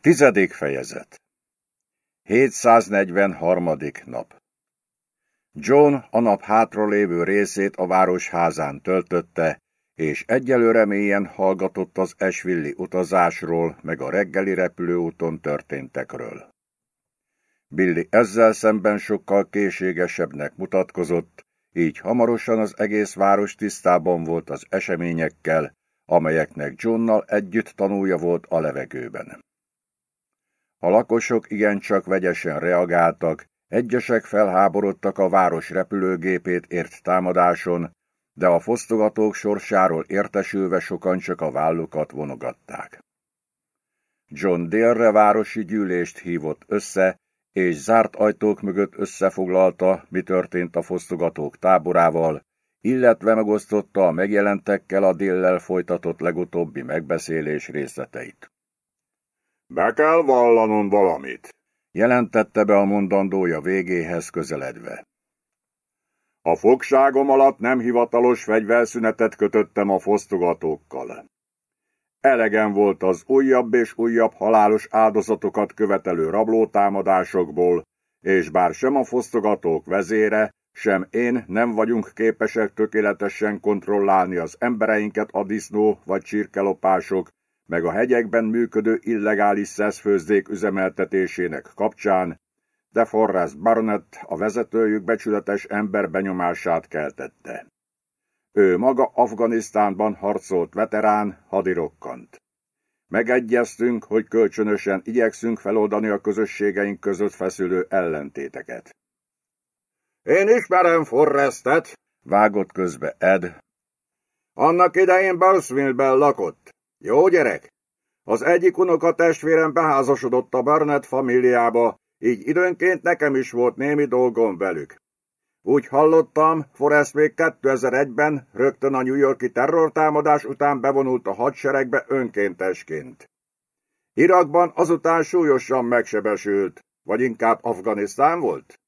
Tizedik fejezet 743. nap John a nap hátra lévő részét a város házán töltötte, és egyelőre mélyen hallgatott az esvilli utazásról, meg a reggeli repülőúton történtekről. Billy ezzel szemben sokkal készségesebbnek mutatkozott, így hamarosan az egész város tisztában volt az eseményekkel, amelyeknek Johnnal együtt tanulja volt a levegőben. A lakosok igencsak vegyesen reagáltak, egyesek felháborodtak a város repülőgépét ért támadáson, de a fosztogatók sorsáról értesülve sokan csak a vállukat vonogatták. John délre városi gyűlést hívott össze, és zárt ajtók mögött összefoglalta, mi történt a fosztogatók táborával, illetve megosztotta a megjelentekkel a déllel folytatott legutóbbi megbeszélés részleteit. Be kell vallanom valamit, jelentette be a mondandója végéhez közeledve. A fogságom alatt nem hivatalos fegyverszünetet kötöttem a fosztogatókkal. Elegen volt az újabb és újabb halálos áldozatokat követelő rablótámadásokból, és bár sem a fosztogatók vezére, sem én nem vagyunk képesek tökéletesen kontrollálni az embereinket a disznó vagy csirkelopások, meg a hegyekben működő illegális szeszfőzdék üzemeltetésének kapcsán, de Forrest Barnett a vezetőjük becsületes ember benyomását keltette. Ő maga Afganisztánban harcolt veterán, hadirokkant. Megegyeztünk, hogy kölcsönösen igyekszünk feloldani a közösségeink között feszülő ellentéteket. Én ismerem Forrestet, vágott közbe Ed. Annak idején Bursville-ben lakott. Jó gyerek? Az egyik unoka testvérem beházasodott a Barnett familiába, így időnként nekem is volt némi dolgom velük. Úgy hallottam, Forrest még 2001-ben, rögtön a New Yorki terrortámadás után bevonult a hadseregbe önkéntesként. Irakban azután súlyosan megsebesült, vagy inkább Afganisztán volt?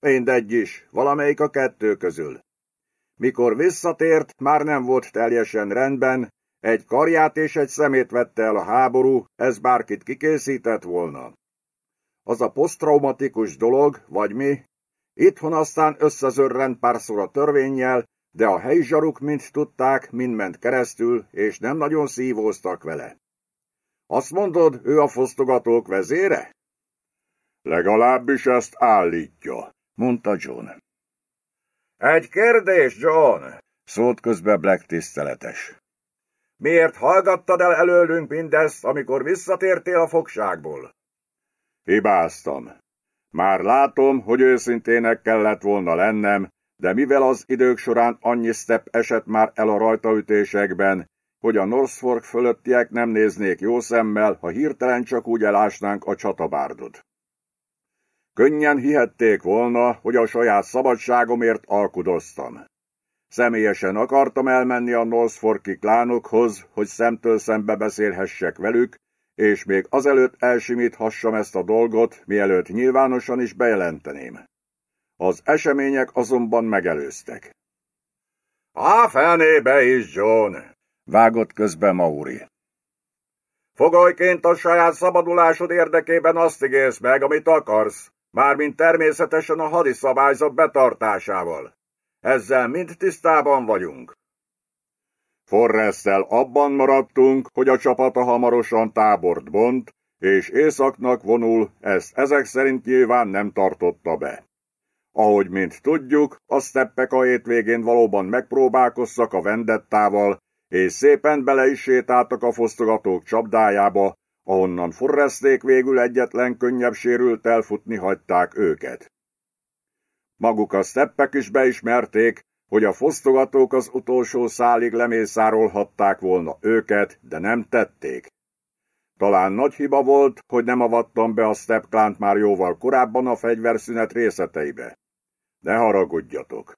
Mindegy is, valamelyik a kettő közül. Mikor visszatért, már nem volt teljesen rendben, egy karját és egy szemét vette el a háború, ez bárkit kikészített volna. Az a posztraumatikus dolog, vagy mi? Itthon aztán összezörrent párszor a törvényjel, de a helyi zsaruk mind tudták, mind ment keresztül, és nem nagyon szívóztak vele. Azt mondod, ő a fosztogatók vezére? Legalábbis ezt állítja, mondta John. Egy kérdés, John, szólt közbe Black tiszteletes. Miért hallgattad el előlünk mindezt, amikor visszatértél a fogságból? Hibáztam. Már látom, hogy őszintének kellett volna lennem, de mivel az idők során annyi step esett már el a rajtaütésekben, hogy a Northfork fölöttiek nem néznék jó szemmel, ha hirtelen csak úgy elásnánk a csatabárdot. Könnyen hihették volna, hogy a saját szabadságomért alkudoztam. Személyesen akartam elmenni a Northforki klánokhoz, hogy szemtől szembe beszélhessek velük, és még azelőtt elsimíthassam ezt a dolgot, mielőtt nyilvánosan is bejelenteném. Az események azonban megelőztek. Á, fenébe is, John! Vágott közbe Mauri. Fogolyként a saját szabadulásod érdekében azt ígérsz meg, amit akarsz, mármint természetesen a hadiszabályzat betartásával. Ezzel mind tisztában vagyunk. Forresszel abban maradtunk, hogy a csapata hamarosan tábort bont, és északnak vonul, ezt ezek szerint nyilván nem tartotta be. Ahogy mint tudjuk, a steppek a hétvégén valóban megpróbálkoztak a vendettával, és szépen bele is sétáltak a fosztogatók csapdájába, ahonnan Forresték végül egyetlen könnyebb sérült elfutni hagyták őket. Maguk a steppek is beismerték, hogy a fosztogatók az utolsó szálig lemészárolhatták volna őket, de nem tették. Talán nagy hiba volt, hogy nem avattam be a Stepklánt már jóval korábban a fegyverszünet részleteibe. Ne haragudjatok.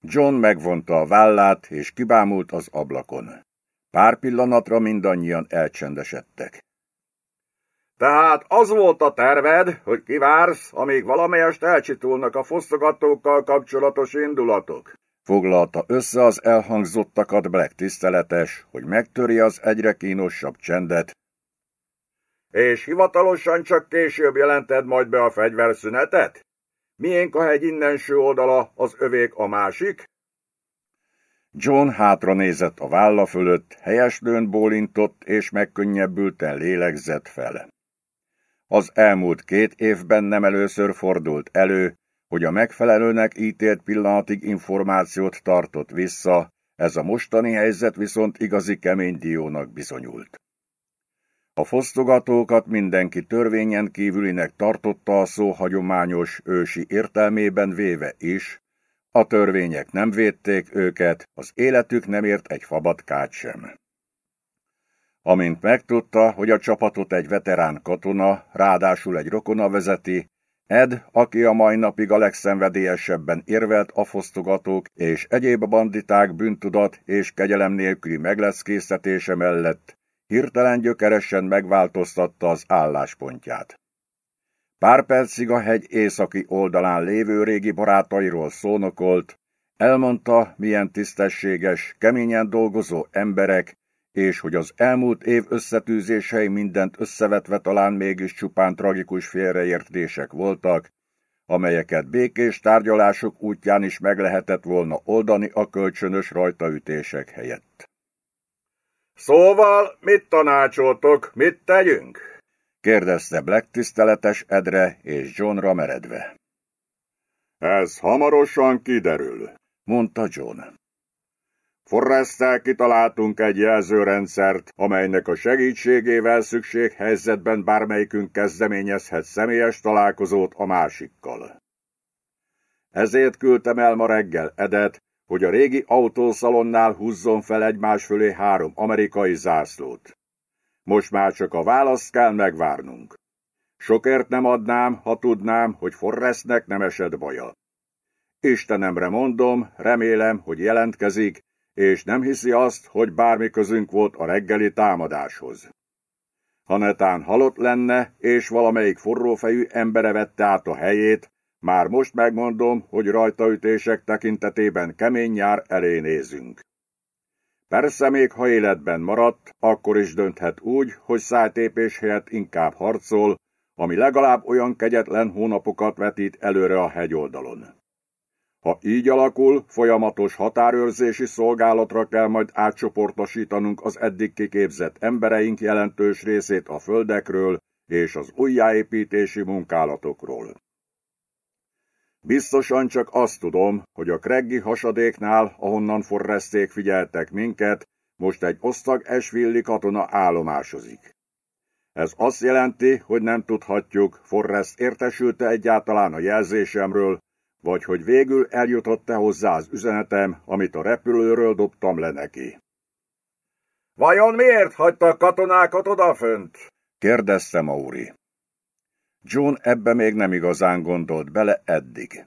John megvonta a vállát, és kibámult az ablakon. Pár pillanatra mindannyian elcsendesedtek. Tehát az volt a terved, hogy kivársz, amíg valamelyest elcsitulnak a fosztogatókkal kapcsolatos indulatok? Foglalta össze az elhangzottakat Black tiszteletes, hogy megtörje az egyre kínosabb csendet. És hivatalosan csak később jelented majd be a fegyverszünetet? Miénk a hegy innenső oldala, az övék a másik? John hátra nézett a válla fölött, helyeslőn bólintott és megkönnyebbülten lélegzett fel. Az elmúlt két évben nem először fordult elő, hogy a megfelelőnek ítélt pillanatig információt tartott vissza, ez a mostani helyzet viszont igazi kemény diónak bizonyult. A fosztogatókat mindenki törvényen kívülinek tartotta a szó hagyományos ősi értelmében véve is, a törvények nem védték őket, az életük nem ért egy fabatkát sem. Amint megtudta, hogy a csapatot egy veterán katona, ráadásul egy rokona vezeti, Ed, aki a mai napig a legszenvedélyesebben érvelt a fosztogatók és egyéb banditák bűntudat és kegyelem nélküli megleszkésztetése mellett, hirtelen gyökeresen megváltoztatta az álláspontját. Pár percig a hegy északi oldalán lévő régi barátairól szónokolt, elmondta, milyen tisztességes, keményen dolgozó emberek, és hogy az elmúlt év összetűzései mindent összevetve talán mégis csupán tragikus félreértések voltak, amelyeket békés tárgyalások útján is meg lehetett volna oldani a kölcsönös rajtaütések helyett. Szóval mit tanácsoltok, mit tegyünk? kérdezte Black tiszteletes Edre és Johnra meredve. Ez hamarosan kiderül, mondta John. Forresttel kitaláltunk egy jelzőrendszert, amelynek a segítségével szükséghelyzetben bármelyikünk kezdeményezhet személyes találkozót a másikkal. Ezért küldtem el ma reggel Edet, hogy a régi autószalonnál húzzon fel egymás fölé három amerikai zászlót. Most már csak a választ kell megvárnunk. Sokért nem adnám, ha tudnám, hogy Forrestnek nem esett baja. Istenemre mondom, remélem, hogy jelentkezik, és nem hiszi azt, hogy bármi közünk volt a reggeli támadáshoz. Ha netán halott lenne, és valamelyik forrófejű embere vette át a helyét, már most megmondom, hogy rajtaütések tekintetében kemény nyár elé nézünk. Persze még ha életben maradt, akkor is dönthet úgy, hogy szájtépés helyett inkább harcol, ami legalább olyan kegyetlen hónapokat vetít előre a hegyoldalon. Ha így alakul, folyamatos határőrzési szolgálatra kell majd átcsoportosítanunk az eddig kiképzett embereink jelentős részét a földekről és az újjáépítési munkálatokról. Biztosan csak azt tudom, hogy a Kreggi hasadéknál, ahonnan forreszték figyeltek minket, most egy osztag esvilli katona állomásozik. Ez azt jelenti, hogy nem tudhatjuk, Forrest értesülte egyáltalán a jelzésemről, vagy hogy végül eljutott-e hozzá az üzenetem, amit a repülőről dobtam le neki. Vajon miért hagyta a katonákat odafönt? kérdezte Mauri. John ebbe még nem igazán gondolt bele eddig.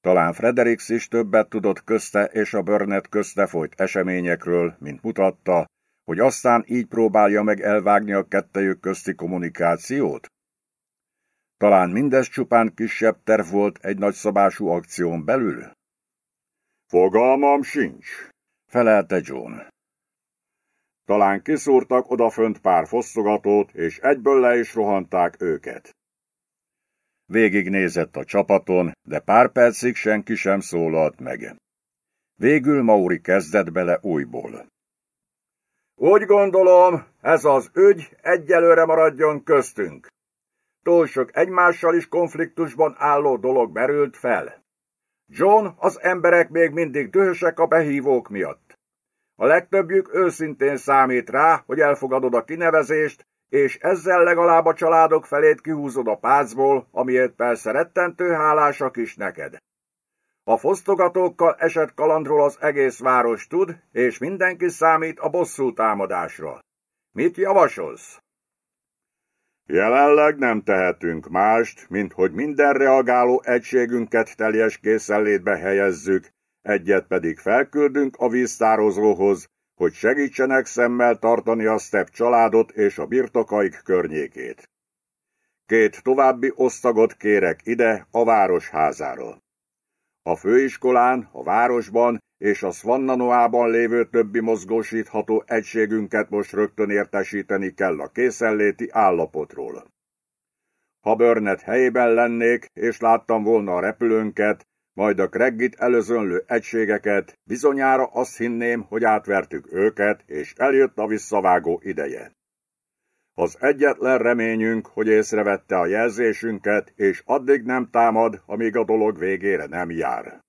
Talán Fredericks is többet tudott közte és a Burnett közte folyt eseményekről, mint mutatta, hogy aztán így próbálja meg elvágni a kettejük közti kommunikációt? Talán mindez csupán kisebb terv volt egy nagyszabású akción belül? Fogalmam sincs, felelte John. Talán kiszúrtak odafönt pár fosztogatót, és egyből le is rohanták őket. Végignézett a csapaton, de pár percig senki sem szólalt meg. Végül Mauri kezdett bele újból. Úgy gondolom, ez az ügy egyelőre maradjon köztünk. Túl sok egymással is konfliktusban álló dolog merült fel. John, az emberek még mindig dühösek a behívók miatt. A legtöbbjük őszintén számít rá, hogy elfogadod a kinevezést, és ezzel legalább a családok felét kihúzod a pácból, amiért persze rettentő hálásak is neked. A fosztogatókkal esett kalandról az egész város tud, és mindenki számít a bosszú támadásra. Mit javasolsz? Jelenleg nem tehetünk mást, mint hogy minden reagáló egységünket teljes készenlétbe helyezzük, egyet pedig felküldünk a víztározóhoz, hogy segítsenek szemmel tartani a Step családot és a birtokaik környékét. Két további osztagot kérek ide a városházára. A főiskolán, a városban és a Svannanoában lévő többi mozgósítható egységünket most rögtön értesíteni kell a készenléti állapotról. Ha Burnett helyében lennék, és láttam volna a repülőnket, majd a Kreggit előzönlő egységeket, bizonyára azt hinném, hogy átvertük őket, és eljött a visszavágó ideje. Az egyetlen reményünk, hogy észrevette a jelzésünket, és addig nem támad, amíg a dolog végére nem jár.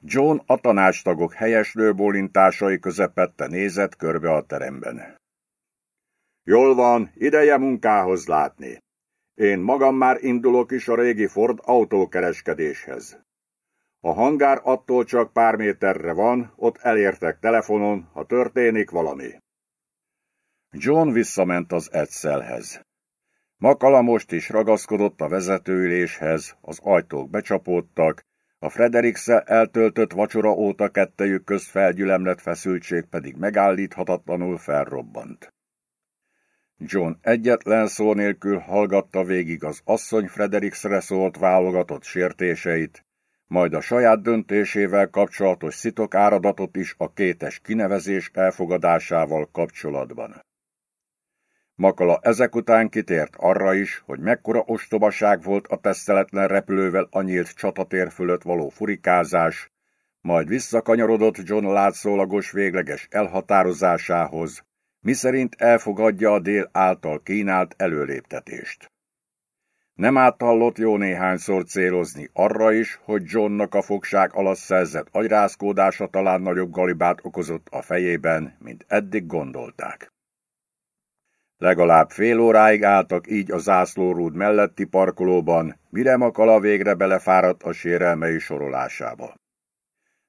John a tanácstagok helyeslő bólintásai közepette nézett körbe a teremben. Jól van, ideje munkához látni. Én magam már indulok is a régi Ford autókereskedéshez. A hangár attól csak pár méterre van, ott elértek telefonon, ha történik valami. John visszament az Edszelhez. Makala most is ragaszkodott a vezetőüléshez, az ajtók becsapódtak, a Frederikszel eltöltött vacsora óta kettejük közt felgyülemlett feszültség pedig megállíthatatlanul felrobbant. John egyetlen szó nélkül hallgatta végig az asszony Frederiksre szólt válogatott sértéseit, majd a saját döntésével kapcsolatos szitok áradatot is a kétes kinevezés elfogadásával kapcsolatban. Makala ezek után kitért arra is, hogy mekkora ostobaság volt a teszteletlen repülővel a nyílt csatatér fölött való furikázás, majd visszakanyarodott John látszólagos végleges elhatározásához, miszerint elfogadja a dél által kínált előléptetést. Nem átallott jó néhányszor célozni arra is, hogy Johnnak a fogság alatt szerzett agyrázkódása talán nagyobb galibát okozott a fejében, mint eddig gondolták. Legalább fél óráig álltak így a zászlórúd melletti parkolóban, mire Makala végre belefáradt a sérelmei sorolásába.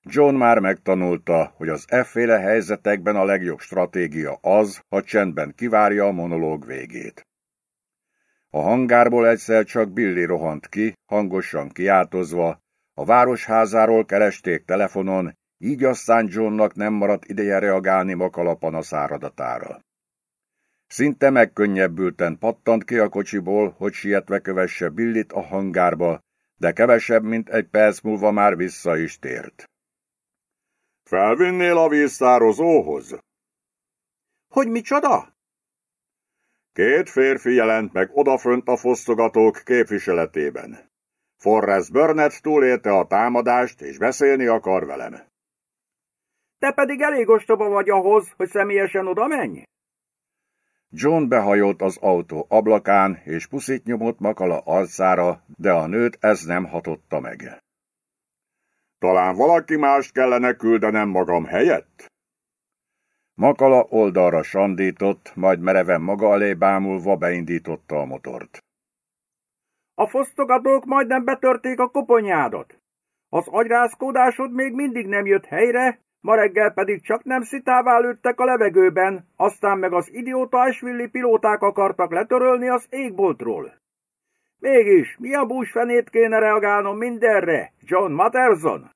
John már megtanulta, hogy az efféle helyzetekben a legjobb stratégia az, ha csendben kivárja a monológ végét. A hangárból egyszer csak Billy rohant ki, hangosan kiáltozva, a városházáról keresték telefonon, így aztán Johnnak nem maradt ideje reagálni Makala panaszáradatára. Szinte megkönnyebbülten pattant ki a kocsiból, hogy sietve kövesse Billit a hangárba, de kevesebb, mint egy perc múlva már vissza is tért. Felvinnél a víztározóhoz? Hogy micsoda? Két férfi jelent meg odafönt a fosztogatók képviseletében. Forrest Burnett túlélte a támadást, és beszélni akar velem. Te pedig elég ostoba vagy ahhoz, hogy személyesen oda menj? John behajolt az autó ablakán, és puszit nyomott Makala arcára, de a nőt ez nem hatotta meg. Talán valaki mást kellene küldenem magam helyett? Makala oldalra sandított, majd mereven maga alé bámulva beindította a motort. A fosztogatók majdnem betörték a koponyádat. Az agyrázkódásod még mindig nem jött helyre, ma reggel pedig csak nem szitává lőttek a levegőben, aztán meg az idióta esvilli pilóták akartak letörölni az égboltról. Mégis, mi a búsfenét kéne reagálnom mindenre, John Matterson?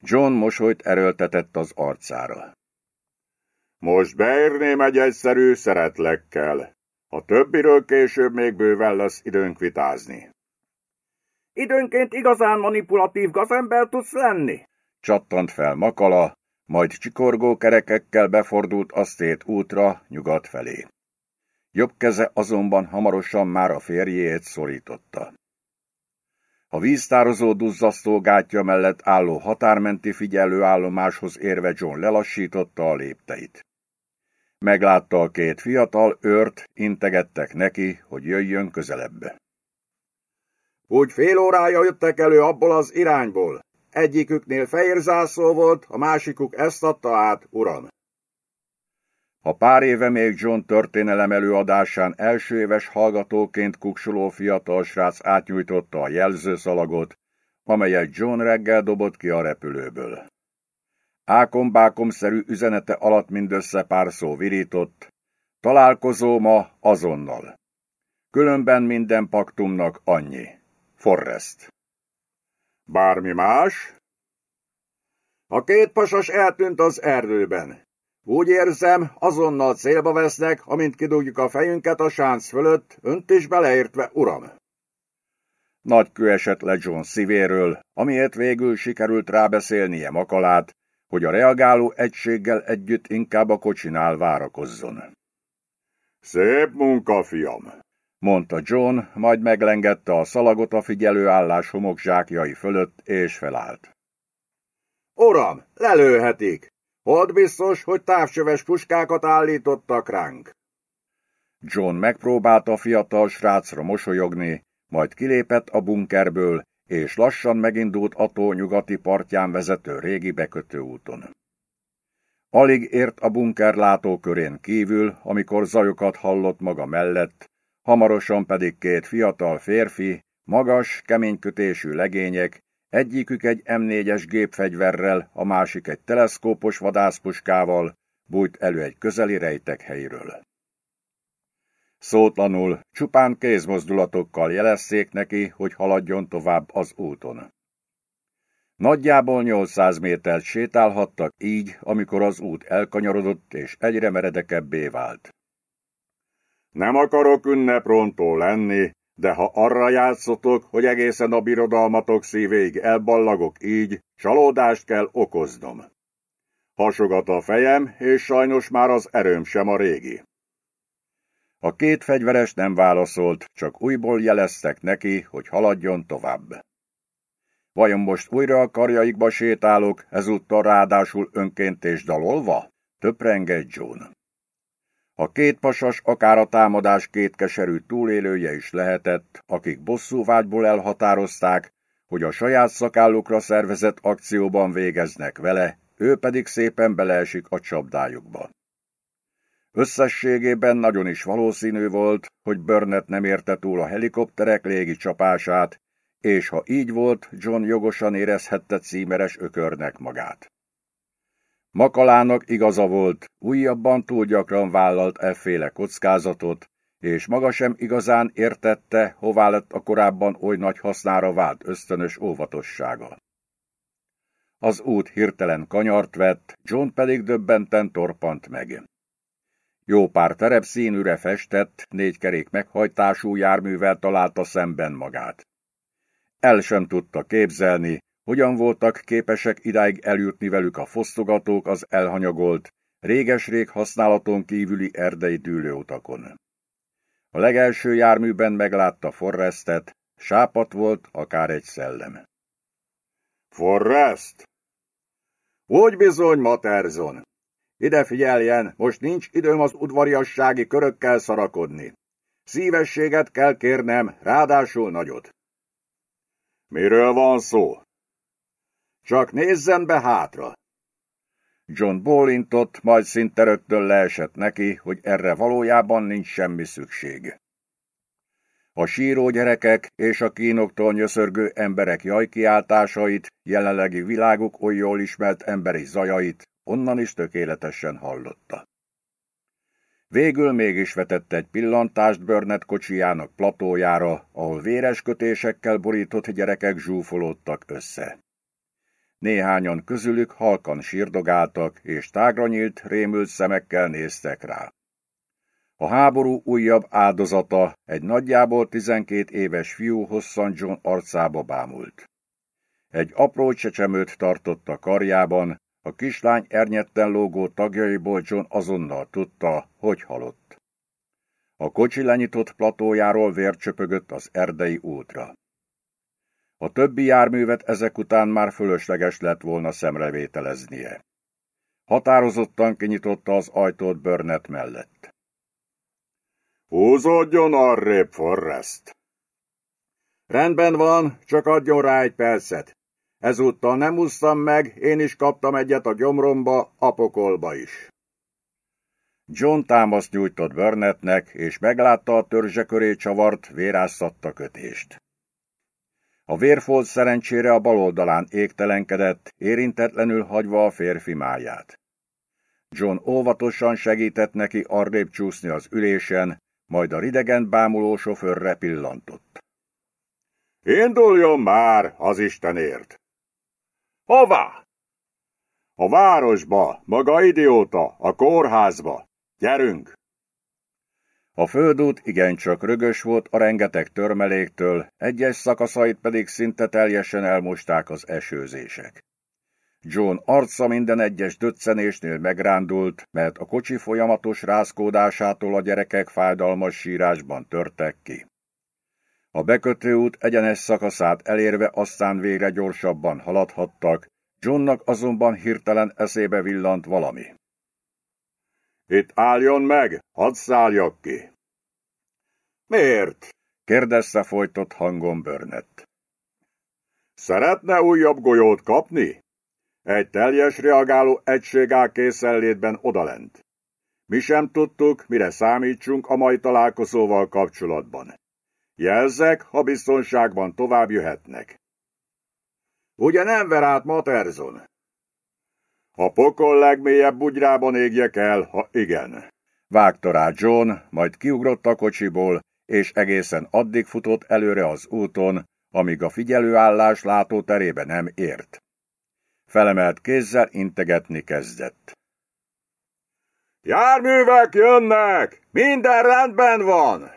John mosolyt erőltetett az arcára. Most beérném egy egyszerű szeretlekkel. A többiről később még bőven lesz időnk vitázni. Időnként igazán manipulatív gazember tudsz lenni? Csattant fel Makala, majd csikorgó kerekekkel befordult asztét útra, nyugat felé. Jobb keze azonban hamarosan már a férjét szorította. A víztározó duzzasztó gátja mellett álló határmenti figyelőállomáshoz érve John lelassította a lépteit. Meglátta a két fiatal őrt, integettek neki, hogy jöjjön közelebbe. Úgy fél órája jöttek elő abból az irányból. Egyiküknél fehér zászló volt, a másikuk ezt adta át, uram. A pár éve még John történelem előadásán első éves hallgatóként kuksoló fiatal srác átnyújtotta a jelzőszalagot, amelyet John reggel dobott ki a repülőből. Ákom-bákom-szerű üzenete alatt mindössze pár szó virított. Találkozó ma azonnal. Különben minden paktumnak annyi. Forrest. Bármi más? A két pasas eltűnt az erdőben. Úgy érzem, azonnal célba vesznek, amint kidugjuk a fejünket a sánc fölött, önt is beleértve, uram. Nagy kő esett le John szívéről, amiért végül sikerült rábeszélnie Makalát, hogy a reagáló egységgel együtt inkább a kocsinál várakozzon. Szép munka, fiam, mondta John, majd meglengette a szalagot a figyelőállás homokzsákjai fölött, és felállt. Uram, lelőhetik! Ott biztos, hogy távcsöves puskákat állítottak ránk. John megpróbálta a fiatal srácra mosolyogni, majd kilépett a bunkerből, és lassan megindult Ató nyugati partján vezető régi bekötő úton. Alig ért a bunker látókörén kívül, amikor zajokat hallott maga mellett, hamarosan pedig két fiatal férfi, magas, keménykötésű legények, egyikük egy M4-es gépfegyverrel, a másik egy teleszkópos vadászpuskával, bújt elő egy közeli rejtek helyről. Szótlanul, csupán kézmozdulatokkal jelezték neki, hogy haladjon tovább az úton. Nagyjából 800 métert sétálhattak így, amikor az út elkanyarodott és egyre meredekebbé vált. Nem akarok ünneprontó lenni, de ha arra játszotok, hogy egészen a birodalmatok szívéig elballagok így, csalódást kell okoznom. Hasogat a fejem, és sajnos már az erőm sem a régi. A két fegyveres nem válaszolt, csak újból jeleztek neki, hogy haladjon tovább. Vajon most újra a karjaikba sétálok, ezúttal ráadásul önként és dalolva? Töprengett John. A két pasas akár a támadás két keserű túlélője is lehetett, akik bosszúvágyból elhatározták, hogy a saját szakállukra szervezett akcióban végeznek vele, ő pedig szépen beleesik a csapdájukba. Összességében nagyon is valószínű volt, hogy Burnett nem érte túl a helikopterek légi csapását, és ha így volt, John jogosan érezhette címeres ökörnek magát. Makalának igaza volt, újabban túl gyakran vállalt efféle kockázatot, és maga sem igazán értette, hová lett a korábban oly nagy hasznára vált ösztönös óvatossága. Az út hirtelen kanyart vett, John pedig döbbenten torpant meg. Jó pár terepszínűre festett, négy kerék meghajtású járművel találta szemben magát. El sem tudta képzelni, hogyan voltak képesek idáig eljutni velük a fosztogatók az elhanyagolt, réges-rég használaton kívüli erdei dűlőutakon. A legelső járműben meglátta Forrestet, sápat volt akár egy szellem. Forrest? Úgy bizony, Materzon. Ide figyeljen, most nincs időm az udvariassági körökkel szarakodni. Szívességet kell kérnem, ráadásul nagyot. Miről van szó? Csak nézzen be hátra! John bólintott, majd szinte rögtön leesett neki, hogy erre valójában nincs semmi szükség. A síró gyerekek és a kínoktól nyöszörgő emberek jajkiáltásait, jelenlegi világuk oly jól ismert emberi zajait onnan is tökéletesen hallotta. Végül mégis vetett egy pillantást Burnett kocsijának platójára, ahol véres kötésekkel borított gyerekek zsúfolódtak össze. Néhányan közülük halkan sírdogáltak, és tágra nyílt, rémült szemekkel néztek rá. A háború újabb áldozata, egy nagyjából tizenkét éves fiú hosszan John arcába bámult. Egy apró csecsemőt tartott a karjában, a kislány ernyetten lógó tagjaiból John azonnal tudta, hogy halott. A kocsi lenyitott platójáról vér csöpögött az erdei útra. A többi járművet ezek után már fölösleges lett volna szemrevételeznie. Határozottan kinyitotta az ajtót Burnett mellett. Húzódjon arrébb, Forrest! Rendben van, csak adjon rá egy percet. Ezúttal nem úsztam meg, én is kaptam egyet a gyomromba, apokolba is. John támaszt nyújtott Burnettnek, és meglátta a törzse köré csavart, véráztatta kötést. A vérfolt szerencsére a bal oldalán égtelenkedett, érintetlenül hagyva a férfi máját. John óvatosan segített neki arrébb csúszni az ülésen, majd a ridegen bámuló sofőrre pillantott. Induljon már, az Istenért! Hová? A városba, maga idióta, a kórházba. Gyerünk! A földút igencsak rögös volt a rengeteg törmeléktől, egyes szakaszait pedig szinte teljesen elmosták az esőzések. John arca minden egyes döccenésnél megrándult, mert a kocsi folyamatos rázkódásától a gyerekek fájdalmas sírásban törtek ki. A bekötőút egyenes szakaszát elérve aztán végre gyorsabban haladhattak, Johnnak azonban hirtelen eszébe villant valami. Itt álljon meg, hadd szálljak ki. Miért? kérdezte folytott hangon Burnett. Szeretne újabb golyót kapni? Egy teljes reagáló egység áll készenlétben odalent. Mi sem tudtuk, mire számítsunk a mai találkozóval kapcsolatban. Jelzek, ha biztonságban tovább jöhetnek. Ugye nem ver át Materson? A pokol legmélyebb bugyrában égjek el, ha igen. Vágta rá John, majd kiugrott a kocsiból, és egészen addig futott előre az úton, amíg a figyelőállás látóterébe nem ért. Felemelt kézzel integetni kezdett. Járművek jönnek! Minden rendben van!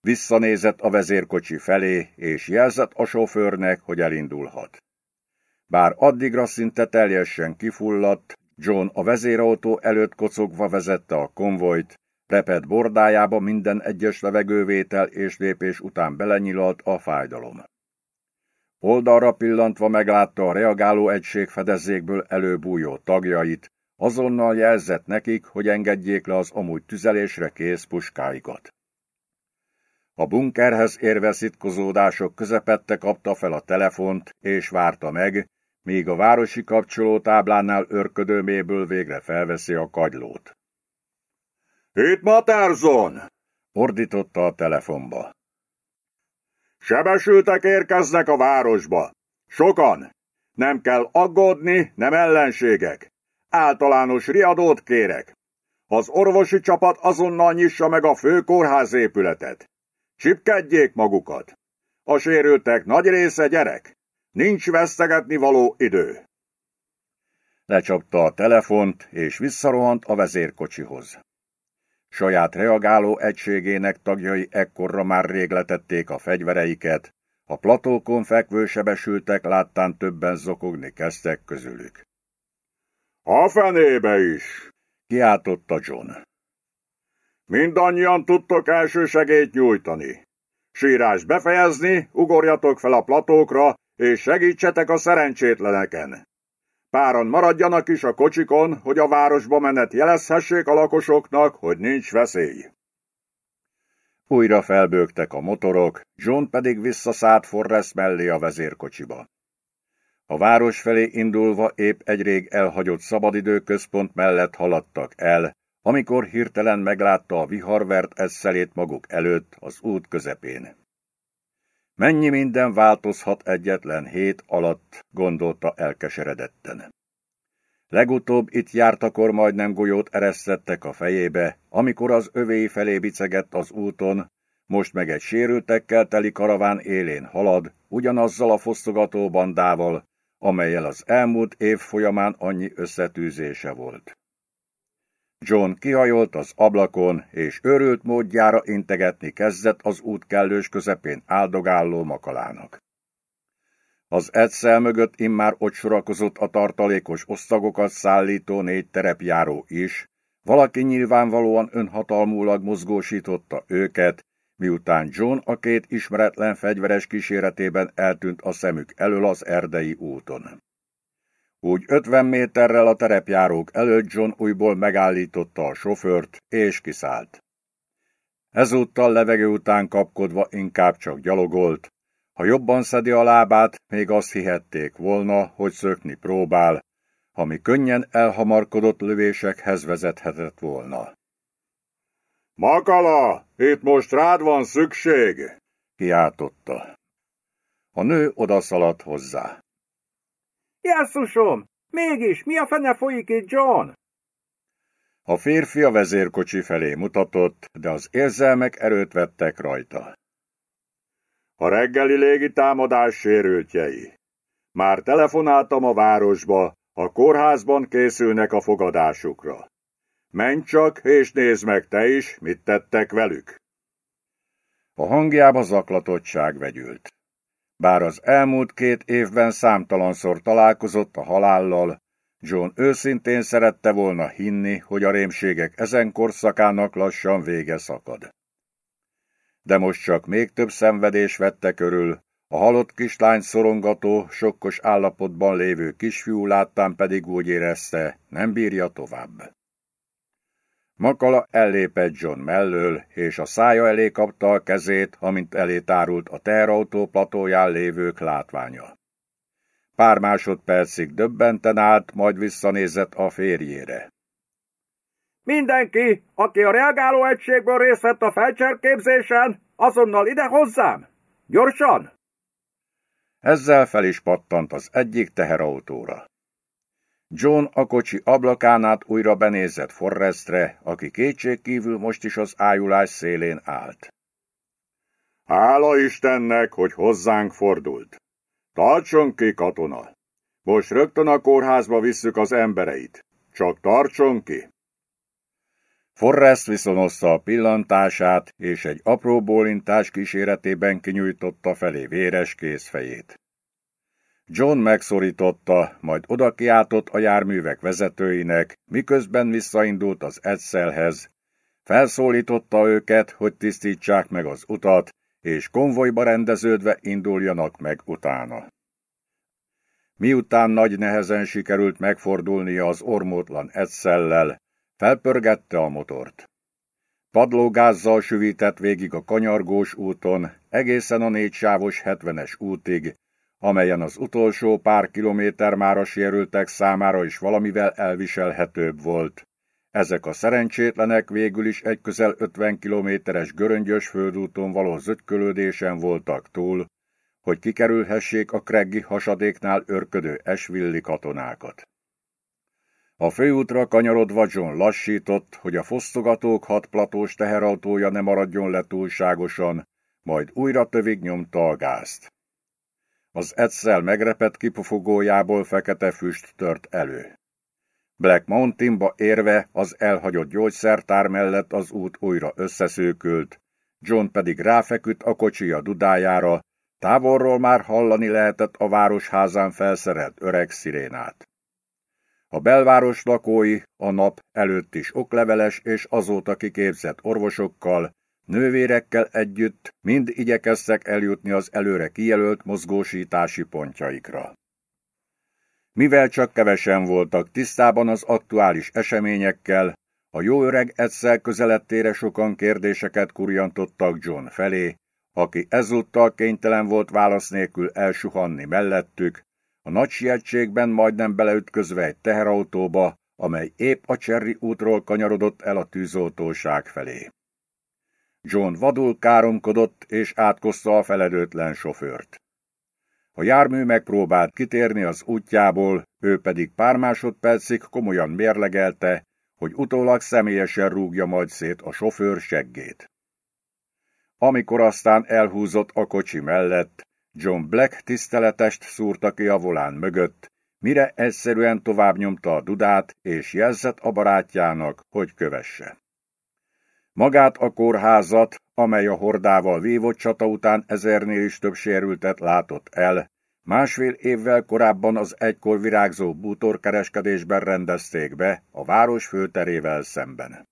Visszanézett a vezérkocsi felé, és jelzett a sofőrnek, hogy elindulhat. Bár addigra szinte teljesen kifulladt, John a vezérautó előtt kocogva vezette a konvojt, repett bordájába minden egyes levegővétel és lépés után belenyilalt a fájdalom. Oldalra pillantva meglátta a reagáló egység fedezékből előbújó tagjait, azonnal jelzett nekik, hogy engedjék le az amúgy tüzelésre kész puskáikat. A bunkerhez érve szitkozódások közepette kapta fel a telefont, és várta meg, míg a városi kapcsolótáblánál örködőméből végre felveszi a kagylót. Itt Materzon! ordította a telefonba. Sebesültek érkeznek a városba. Sokan. Nem kell aggódni, nem ellenségek. Általános riadót kérek. Az orvosi csapat azonnal nyissa meg a főkórház épületet. Csipkedjék magukat. A sérültek nagy része gyerek. Nincs vesztegetni való idő. Lecsapta a telefont, és visszarohant a vezérkocsihoz. Saját reagáló egységének tagjai ekkorra már rég letették a fegyvereiket, a platókon fekvő sebesültek láttán többen zokogni kezdtek közülük. A fenébe is! kiáltotta John. Mindannyian tudtok segélyt nyújtani. Sírás befejezni, ugorjatok fel a platókra, és segítsetek a szerencsétleneken. Páran maradjanak is a kocsikon, hogy a városba menet jelezhessék a lakosoknak, hogy nincs veszély. Újra felbőgtek a motorok, John pedig visszaszállt Forrest mellé a vezérkocsiba. A város felé indulva épp egy rég elhagyott szabadidőközpont mellett haladtak el, amikor hirtelen meglátta a viharvert eszelét maguk előtt az út közepén. Mennyi minden változhat egyetlen hét alatt, gondolta elkeseredetten. Legutóbb itt jártakor majdnem golyót eresztettek a fejébe, amikor az övéi felé bicegett az úton, most meg egy sérültekkel teli karaván élén halad, ugyanazzal a fosztogató bandával, amelyel az elmúlt év folyamán annyi összetűzése volt. John kihajolt az ablakon, és örült módjára integetni kezdett az út kellős közepén áldogálló makalának. Az egyszer mögött immár ott sorakozott a tartalékos osztagokat szállító négy terepjáró is, valaki nyilvánvalóan önhatalmúlag mozgósította őket, miután John a két ismeretlen fegyveres kíséretében eltűnt a szemük elől az erdei úton. Úgy ötven méterrel a terepjárók előtt John újból megállította a sofőrt, és kiszállt. Ezúttal levegő után kapkodva inkább csak gyalogolt. Ha jobban szedi a lábát, még azt hihették volna, hogy szökni próbál, ami könnyen elhamarkodott lövésekhez vezethetett volna. Makala, itt most rád van szükség! kiáltotta. A nő odaszaladt hozzá. Jesszusom! Mégis, mi a fene folyik itt, John? A férfi a vezérkocsi felé mutatott, de az érzelmek erőt vettek rajta. A reggeli légi támadás sérültjei. Már telefonáltam a városba, a kórházban készülnek a fogadásukra. Menj csak, és nézd meg te is, mit tettek velük. A hangjába zaklatottság vegyült. Bár az elmúlt két évben számtalanszor találkozott a halállal, John őszintén szerette volna hinni, hogy a rémségek ezen korszakának lassan vége szakad. De most csak még több szenvedés vette körül, a halott kislány szorongató, sokkos állapotban lévő kisfiú láttán pedig úgy érezte, nem bírja tovább. Makala ellépett John mellől, és a szája elé kapta a kezét, amint elé tárult a teherautó platóján lévők látványa. Pár másodpercig döbbenten állt, majd visszanézett a férjére. Mindenki, aki a reagáló egységből részt vett a felcserképzésen, azonnal ide hozzám! Gyorsan! Ezzel fel is pattant az egyik teherautóra. John a kocsi ablakán át újra benézett Forrestre, aki kétségkívül most is az ájulás szélén állt. Hála Istennek, hogy hozzánk fordult. Tartson ki, katona! Most rögtön a kórházba visszük az embereit. Csak tartson ki! Forrest viszonozta a pillantását, és egy apró bólintás kíséretében kinyújtotta felé véres kézfejét. John megszorította, majd oda kiáltott a járművek vezetőinek, miközben visszaindult az Edszelhez. Felszólította őket, hogy tisztítsák meg az utat, és konvojba rendeződve induljanak meg utána. Miután nagy nehezen sikerült megfordulnia az ormótlan Edszellel, felpörgette a motort. Padlógázzal süvített végig a kanyargós úton, egészen a négysávos 70-es útig, amelyen az utolsó pár kilométer már a sérültek számára is valamivel elviselhetőbb volt. Ezek a szerencsétlenek végül is egy közel 50 kilométeres göröngyös földúton való zögykölődésen voltak túl, hogy kikerülhessék a Kreggi hasadéknál örködő esvilli katonákat. A főútra kanyarodva John lassított, hogy a fosztogatók hat platós teherautója ne maradjon le túlságosan, majd újra tövig nyomta a gázt. Az egyszer megrepett kipufogójából fekete füst tört elő. Black Mountainba érve az elhagyott gyógyszertár mellett az út újra összeszőkült, John pedig ráfeküdt a kocsija dudájára, távolról már hallani lehetett a városházán felszerelt öreg szirénát. A belváros lakói a nap előtt is okleveles és azóta kiképzett orvosokkal, nővérekkel együtt mind igyekeztek eljutni az előre kijelölt mozgósítási pontjaikra. Mivel csak kevesen voltak tisztában az aktuális eseményekkel, a jó öreg egyszer közeledtére sokan kérdéseket kurjantottak John felé, aki ezúttal kénytelen volt válasz nélkül elsuhanni mellettük, a nagy sietségben majdnem beleütközve egy teherautóba, amely épp a Cserri útról kanyarodott el a tűzoltóság felé. John vadul káromkodott és átkozta a feledőtlen sofőrt. A jármű megpróbált kitérni az útjából, ő pedig pár másodpercig komolyan mérlegelte, hogy utólag személyesen rúgja majd szét a sofőr seggét. Amikor aztán elhúzott a kocsi mellett, John Black tiszteletest szúrta ki a volán mögött, mire egyszerűen tovább nyomta a dudát, és jelzett a barátjának, hogy kövesse. Magát a kórházat, amely a hordával vívott csata után ezernél is több sérültet látott el, másfél évvel korábban az egykor virágzó bútorkereskedésben rendezték be a város főterével szemben.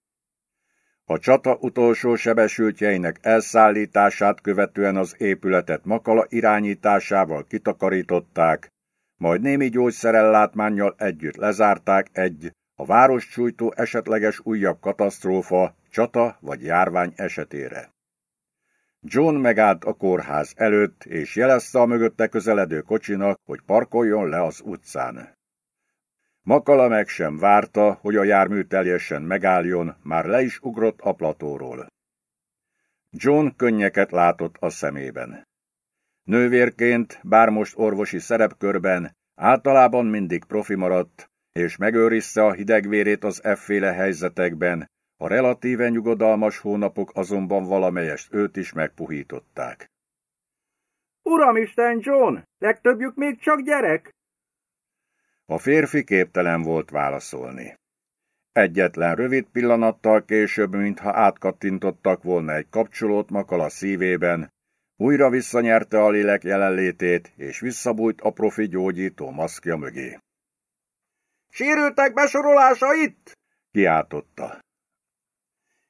A csata utolsó sebesültjeinek elszállítását követően az épületet Makala irányításával kitakarították, majd némi gyógyszerellátmánnyal együtt lezárták egy, a város csújtó esetleges újabb katasztrófa, csata vagy járvány esetére. John megállt a kórház előtt, és jelezte a mögötte közeledő kocsinak, hogy parkoljon le az utcán. Makala meg sem várta, hogy a jármű teljesen megálljon, már le is ugrott a platóról. John könnyeket látott a szemében. Nővérként, bár most orvosi szerepkörben, általában mindig profi maradt, és megőrizte a hidegvérét az efféle helyzetekben, a relatíven nyugodalmas hónapok azonban valamelyest őt is megpuhították. Uramisten, John, legtöbbjük még csak gyerek! A férfi képtelen volt válaszolni. Egyetlen rövid pillanattal később, mintha átkattintottak volna egy kapcsolót makal a szívében, újra visszanyerte a lélek jelenlétét, és visszabújt a profi gyógyító maszkja mögé. Sérültek besorolása itt? kiáltotta.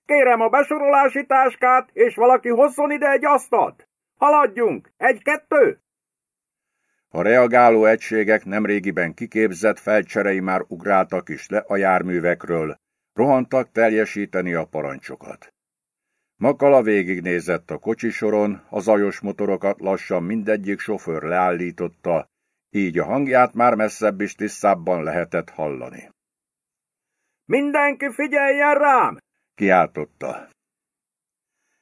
Kérem a besorolási táskát, és valaki hozzon ide egy asztalt. Haladjunk! Egy-kettő! A reagáló egységek nemrégiben kiképzett felcserei már ugráltak is le a járművekről, rohantak teljesíteni a parancsokat. Makala végignézett a kocsisoron, a zajos motorokat lassan mindegyik sofőr leállította, így a hangját már messzebb is tisztábban lehetett hallani. Mindenki figyeljen rám! kiáltotta.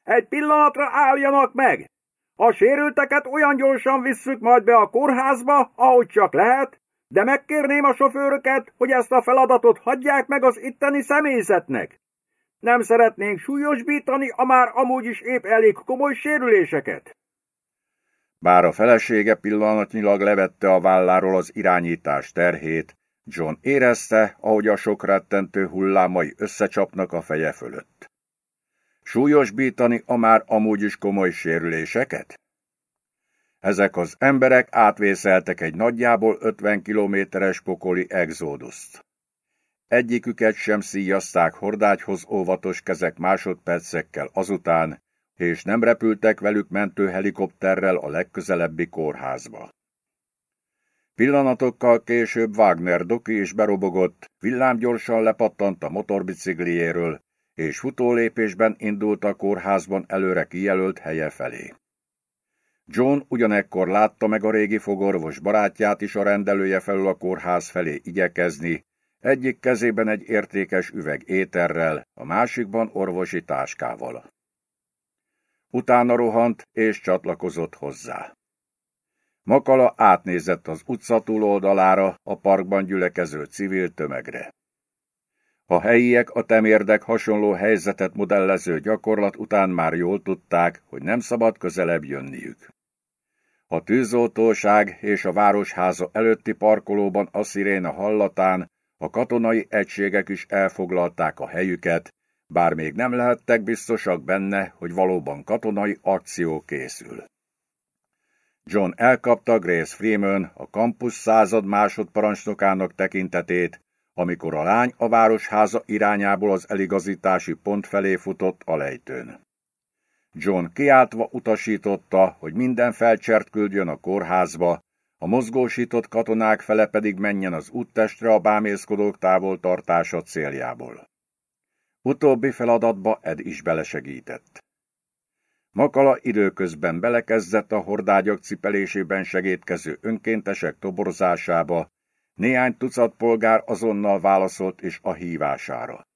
Egy pillanatra álljanak meg! A sérülteket olyan gyorsan visszük majd be a kórházba, ahogy csak lehet, de megkérném a sofőröket, hogy ezt a feladatot hagyják meg az itteni személyzetnek. Nem szeretnénk súlyosbítani a már amúgy is épp elég komoly sérüléseket. Bár a felesége pillanatnyilag levette a válláról az irányítás terhét, John érezte, ahogy a sok rettentő hullámai összecsapnak a feje fölött. Súlyosbítani a már amúgy is komoly sérüléseket? Ezek az emberek átvészeltek egy nagyjából 50 kilométeres pokoli exóduszt. Egyiküket sem szíjazták hordágyhoz óvatos kezek másodpercekkel azután, és nem repültek velük mentő helikopterrel a legközelebbi kórházba. Pillanatokkal később Wagner doki is berobogott, villámgyorsan lepattant a motorbicikliéről, és futólépésben indult a kórházban előre kijelölt helye felé. John ugyanekkor látta meg a régi fogorvos barátját is a rendelője felül a kórház felé igyekezni, egyik kezében egy értékes üveg éterrel, a másikban orvosi táskával. Utána rohant és csatlakozott hozzá. Makala átnézett az utca túloldalára a parkban gyülekező civil tömegre. A helyiek a temérdek hasonló helyzetet modellező gyakorlat után már jól tudták, hogy nem szabad közelebb jönniük. A tűzoltóság és a városháza előtti parkolóban a sziréna hallatán a katonai egységek is elfoglalták a helyüket, bár még nem lehettek biztosak benne, hogy valóban katonai akció készül. John elkapta Grace Freeman, a kampusz század másodparancsnokának tekintetét, amikor a lány a városháza irányából az eligazítási pont felé futott a lejtőn. John kiáltva utasította, hogy minden felcsert küldjön a kórházba, a mozgósított katonák fele pedig menjen az úttestre a bámészkodók távol tartása céljából. Utóbbi feladatba Ed is belesegített. Makala időközben belekezdett a hordágyak cipelésében segítkező önkéntesek toborzásába, néhány tucat polgár azonnal válaszolt is a hívására.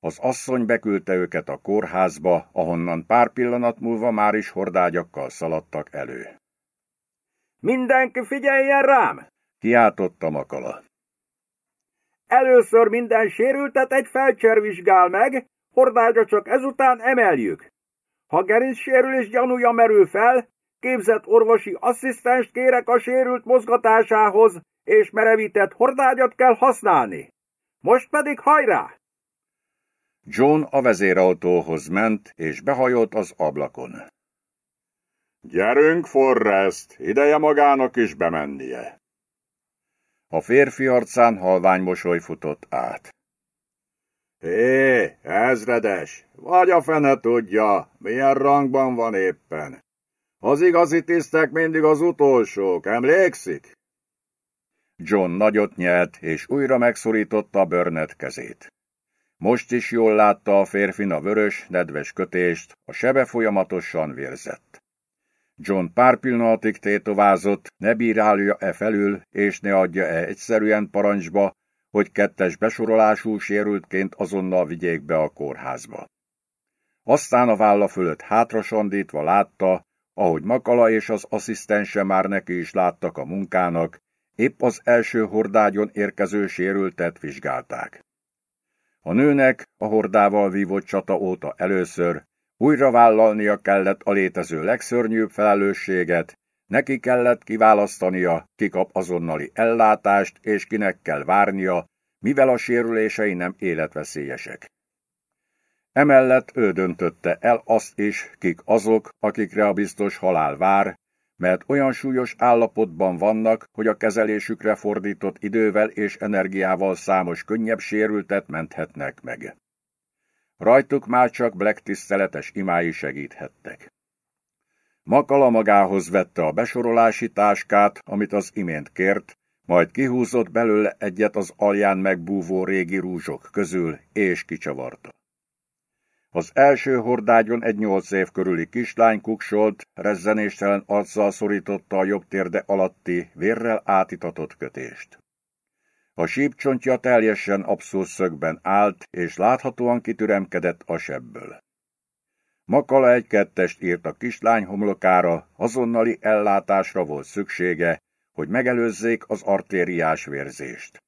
Az asszony beküldte őket a kórházba, ahonnan pár pillanat múlva már is hordágyakkal szaladtak elő. Mindenki figyeljen rám! Kiáltotta Makala. Először minden sérültet egy felcser vizsgál meg, hordágya csak ezután emeljük. Ha gerincsérülés gyanúja merül fel, képzett orvosi asszisztenst kérek a sérült mozgatásához, és merevített hordágyat kell használni. Most pedig hajrá! John a vezérautóhoz ment, és behajolt az ablakon. Gyerünk, Forrest, ideje magának is bemennie. A férfi arcán halvány mosoly futott át. Hé, ezredes, vagy a fene tudja, milyen rangban van éppen. Az igazi tisztek mindig az utolsók, emlékszik? John nagyot nyelt, és újra megszorította Burnett kezét. Most is jól látta a férfin a vörös, nedves kötést, a sebe folyamatosan vérzett. John pár pillanatig tétovázott, ne bírálja-e felül, és ne adja-e egyszerűen parancsba, hogy kettes besorolású sérültként azonnal vigyék be a kórházba. Aztán a válla fölött hátrasandítva látta, ahogy Makala és az asszisztense már neki is láttak a munkának, épp az első hordágyon érkező sérültet vizsgálták. A nőnek a hordával vívott csata óta először újra vállalnia kellett a létező legszörnyűbb felelősséget, neki kellett kiválasztania, ki kap azonnali ellátást és kinek kell várnia, mivel a sérülései nem életveszélyesek. Emellett ő döntötte el azt is, kik azok, akikre a biztos halál vár, mert olyan súlyos állapotban vannak, hogy a kezelésükre fordított idővel és energiával számos könnyebb sérültet menthetnek meg. Rajtuk már csak Black tiszteletes imái segíthettek. Makala magához vette a besorolási táskát, amit az imént kért, majd kihúzott belőle egyet az alján megbúvó régi rúzsok közül, és kicsavarta. Az első hordágyon egy nyolc év körüli kislány kuksolt, rezzenéstelen arccal szorította a jobb térde alatti, vérrel átitatott kötést. A sípcsontja teljesen abszurd szögben állt, és láthatóan kitüremkedett a sebből. Makala egy kettest írt a kislány homlokára, azonnali ellátásra volt szüksége, hogy megelőzzék az artériás vérzést.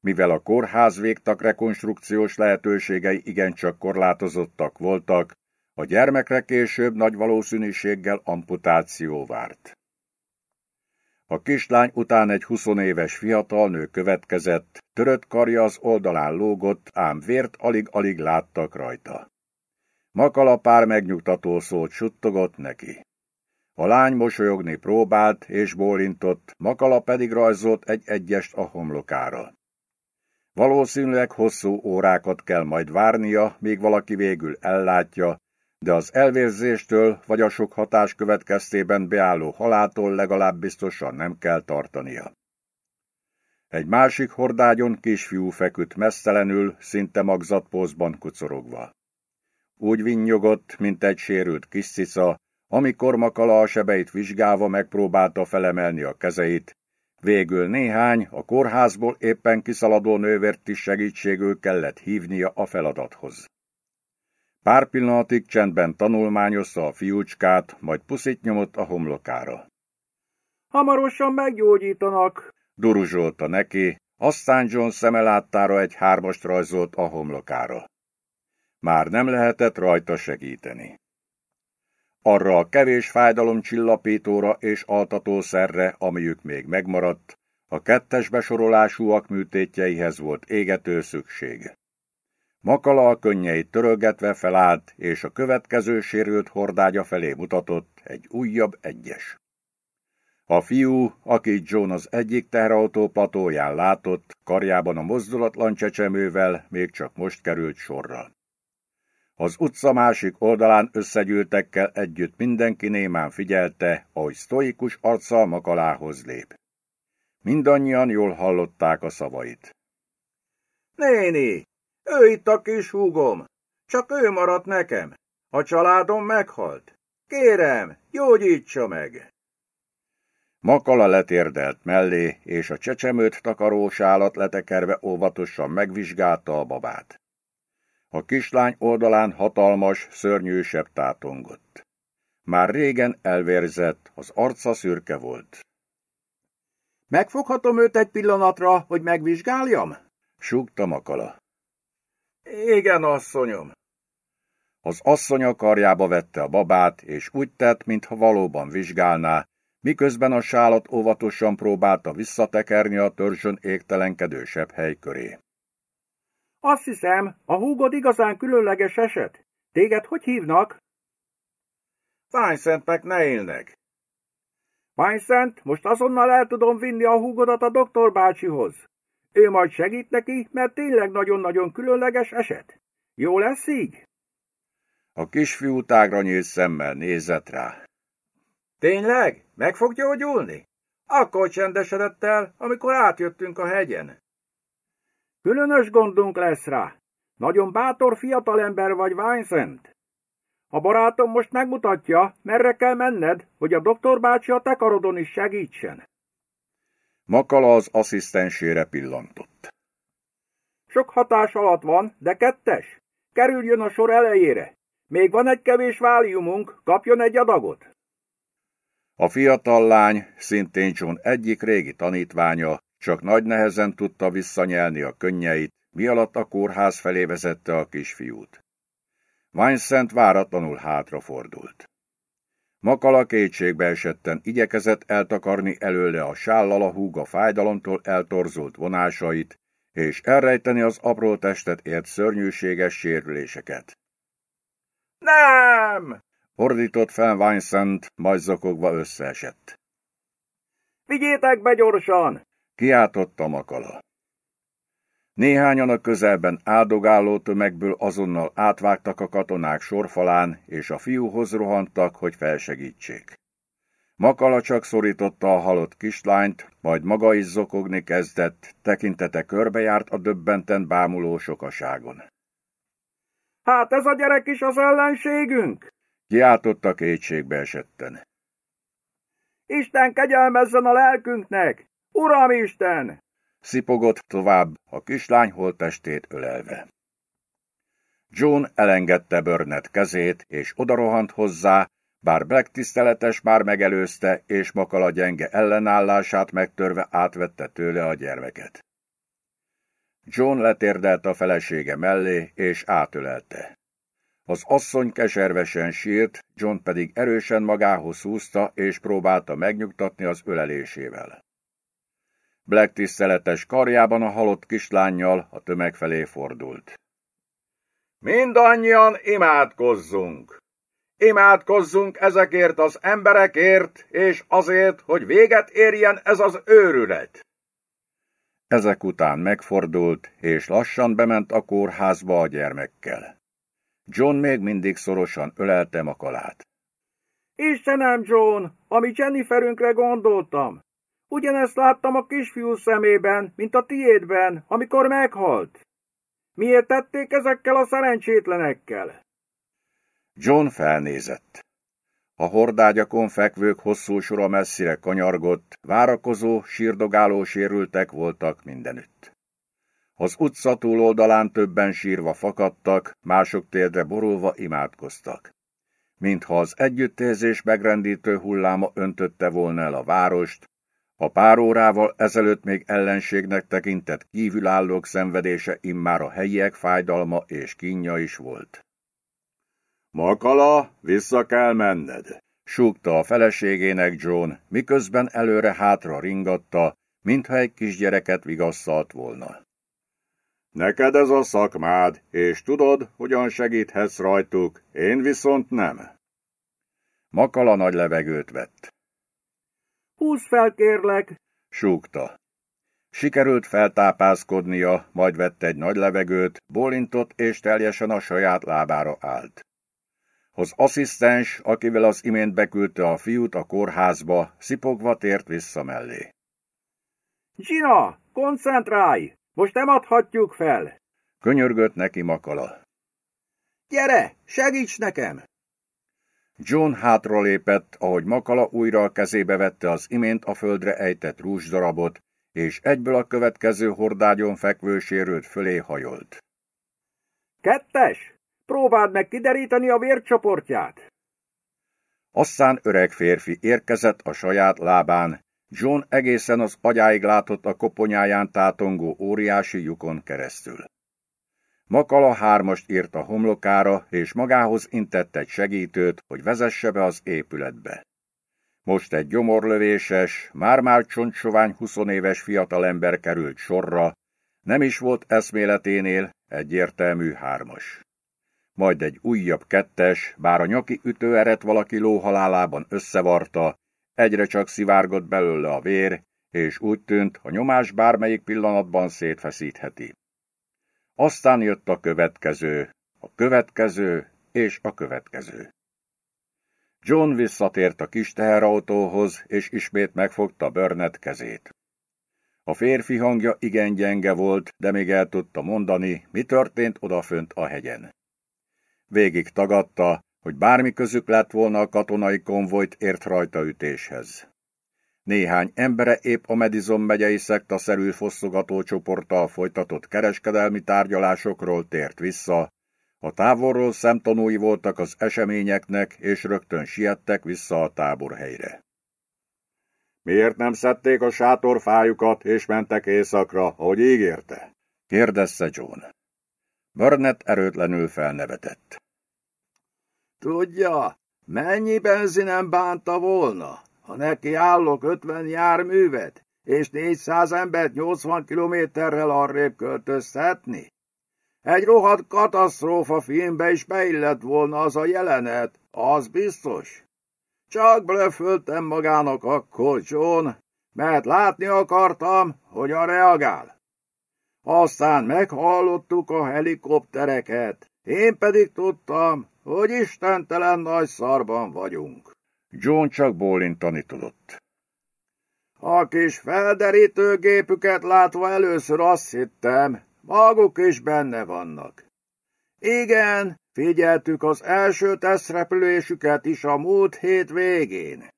Mivel a kórház végtak rekonstrukciós lehetőségei igencsak korlátozottak voltak, a gyermekre később nagy valószínűséggel amputáció várt. A kislány után egy huszonéves fiatal nő következett, törött karja az oldalán lógott, ám vért alig-alig láttak rajta. Makala pár megnyugtató szót suttogott neki. A lány mosolyogni próbált és bólintott, Makala pedig rajzolt egy egyest a homlokára. Valószínűleg hosszú órákat kell majd várnia, míg valaki végül ellátja, de az elvérzéstől vagy a sok hatás következtében beálló haláltól legalább biztosan nem kell tartania. Egy másik hordágyon kisfiú feküdt mesztelenül, szinte magzatpózban kucorogva. Úgy vinnyogott, mint egy sérült kis cica, amikor Makala a sebeit vizsgálva megpróbálta felemelni a kezeit, végül néhány, a kórházból éppen kiszaladó nővért is segítségül kellett hívnia a feladathoz. Pár pillanatig csendben tanulmányozta a fiúcskát, majd puszit nyomott a homlokára. Hamarosan meggyógyítanak, duruzsolta neki, aztán John szemeláttára egy hármast rajzolt a homlokára. Már nem lehetett rajta segíteni. Arra a kevés fájdalomcsillapítóra és altatószerre, amiük még megmaradt, a kettes besorolásúak műtétjeihez volt égető szükség. Makala a könnyeit törölgetve felállt, és a következő sérült hordágya felé mutatott egy újabb egyes. A fiú, akit John az egyik teherautó patóján látott, karjában a mozdulatlan csecsemővel még csak most került sorra. Az utca másik oldalán összegyűltekkel együtt mindenki némán figyelte, ahogy sztoikus arccal makalához lép. Mindannyian jól hallották a szavait. Néni, ő itt a kis húgom, csak ő maradt nekem. A családom meghalt. Kérem, gyógyítsa meg! Makala letérdelt mellé, és a csecsemőt takarós állat letekerve óvatosan megvizsgálta a babát. A kislány oldalán hatalmas, szörnyű seb tátongott. Már régen elvérzett, az arca szürke volt. Megfoghatom őt egy pillanatra, hogy megvizsgáljam? Súgta Makala. Igen, asszonyom. Az asszony a karjába vette a babát, és úgy tett, mintha valóban vizsgálná, miközben a sálat óvatosan próbálta visszatekerni a törzsön égtelenkedő hely köré. Azt hiszem, a húgod igazán különleges eset. Téged hogy hívnak? Vincent ne élnek. Vincent, most azonnal el tudom vinni a húgodat a doktor bácsihoz. Ő majd segít neki, mert tényleg nagyon-nagyon különleges eset. Jó lesz így? A kisfiú tágra nyílt szemmel nézett rá. Tényleg? Meg fog gyógyulni? Akkor csendesedett el, amikor átjöttünk a hegyen. Különös gondunk lesz rá. Nagyon bátor fiatalember vagy, Vincent. A barátom most megmutatja, merre kell menned, hogy a doktor bácsi a te karodon is segítsen. Makala az asszisztensére pillantott. Sok hatás alatt van, de kettes. Kerüljön a sor elejére. Még van egy kevés váliumunk, kapjon egy adagot. A fiatal lány, szintén John egyik régi tanítványa, csak nagy nehezen tudta visszanyelni a könnyeit, mi alatt a kórház felé vezette a kisfiút. Vincent váratlanul hátrafordult. Makala kétségbe esetten igyekezett eltakarni előle a sállal a húga fájdalomtól eltorzult vonásait, és elrejteni az apró testet ért szörnyűséges sérüléseket. Nem! Ordított fel Vincent, majd zokogva összeesett. Vigyétek be gyorsan! Kiáltotta Makala. Néhányan a közelben áldogáló tömegből azonnal átvágtak a katonák sorfalán, és a fiúhoz rohantak, hogy felsegítsék. Makala csak szorította a halott kislányt, majd maga is zokogni kezdett, tekintete körbejárt a döbbenten bámuló sokaságon. Hát ez a gyerek is az ellenségünk? Kiáltotta kétségbe esetten. Isten kegyelmezzen a lelkünknek! Uram Isten! Szipogott tovább, a kislány holtestét ölelve. John elengedte Burnett kezét, és odarohant hozzá, bár Black tiszteletes már megelőzte, és Makala gyenge ellenállását megtörve átvette tőle a gyermeket. John letérdelt a felesége mellé, és átölelte. Az asszony keservesen sírt, John pedig erősen magához húzta, és próbálta megnyugtatni az ölelésével. Black tiszteletes karjában a halott kislányjal a tömeg felé fordult. Mindannyian imádkozzunk! Imádkozzunk ezekért az emberekért, és azért, hogy véget érjen ez az őrület! Ezek után megfordult, és lassan bement a kórházba a gyermekkel. John még mindig szorosan ölelte makalát. Istenem, John, ami Jenniferünkre gondoltam. Ugyanezt láttam a kisfiú szemében, mint a tiédben, amikor meghalt. Miért tették ezekkel a szerencsétlenekkel? John felnézett. A hordágyakon fekvők hosszú sora messzire kanyargott, várakozó, sírdogáló sérültek voltak mindenütt. Az utca túloldalán többen sírva fakadtak, mások térdre borulva imádkoztak. Mintha az együttérzés megrendítő hulláma öntötte volna el a várost, a pár órával ezelőtt még ellenségnek tekintett kívülállók szenvedése immár a helyiek fájdalma és kínja is volt. Makala, vissza kell menned, súgta a feleségének John, miközben előre-hátra ringatta, mintha egy kisgyereket vigasszalt volna. Neked ez a szakmád, és tudod, hogyan segíthetsz rajtuk, én viszont nem. Makala nagy levegőt vett. Húzz fel, kérlek! súgta. Sikerült feltápászkodnia, majd vett egy nagy levegőt, bólintott és teljesen a saját lábára állt. Az asszisztens, akivel az imént beküldte a fiút a kórházba, szipogva tért vissza mellé. Gina, koncentrálj! Most nem adhatjuk fel! Könyörgött neki Makala. Gyere, segíts nekem! John hátra lépett, ahogy Makala újra a kezébe vette az imént a földre ejtett rúzsdarabot, és egyből a következő hordágyon fekvő sérült fölé hajolt. Kettes! Próbáld meg kideríteni a vércsoportját! Aztán öreg férfi érkezett a saját lábán, John egészen az agyáig látott a koponyáján tátongó óriási lyukon keresztül. Makala hármast írt a homlokára, és magához intett egy segítőt, hogy vezesse be az épületbe. Most egy gyomorlövéses, már-már csontsovány huszonéves fiatalember került sorra, nem is volt eszméleténél egyértelmű hármas. Majd egy újabb kettes, bár a nyaki ütőeret valaki lóhalálában összevarta, egyre csak szivárgott belőle a vér, és úgy tűnt, a nyomás bármelyik pillanatban szétfeszítheti. Aztán jött a következő, a következő és a következő. John visszatért a kis teherautóhoz, és ismét megfogta Burnett kezét. A férfi hangja igen gyenge volt, de még el tudta mondani, mi történt odafönt a hegyen. Végig tagadta, hogy bármi közük lett volna a katonai konvojt ért rajta ütéshez. Néhány embere épp a Madison megyei szektaszerű fosszogató csoporttal folytatott kereskedelmi tárgyalásokról tért vissza, a távolról szemtanúi voltak az eseményeknek, és rögtön siettek vissza a táborhelyre. Miért nem szedték a sátorfájukat, és mentek éjszakra, ahogy ígérte? kérdezte John. Burnett erőtlenül felnevetett. Tudja, mennyi benzinem bánta volna, ha neki állok ötven járművet, és 400 embert 80 kilométerrel arrébb költöztetni? Egy rohadt katasztrófa filmbe is beillett volna az a jelenet, az biztos. Csak blöföltem magának akkor, John, mert látni akartam, hogyan reagál. Aztán meghallottuk a helikoptereket, én pedig tudtam, hogy istentelen nagy szarban vagyunk. John csak bólintani tudott. A kis felderítőgépüket látva először azt hittem, maguk is benne vannak. Igen, figyeltük az első tesztrepülésüket is a múlt hét végén.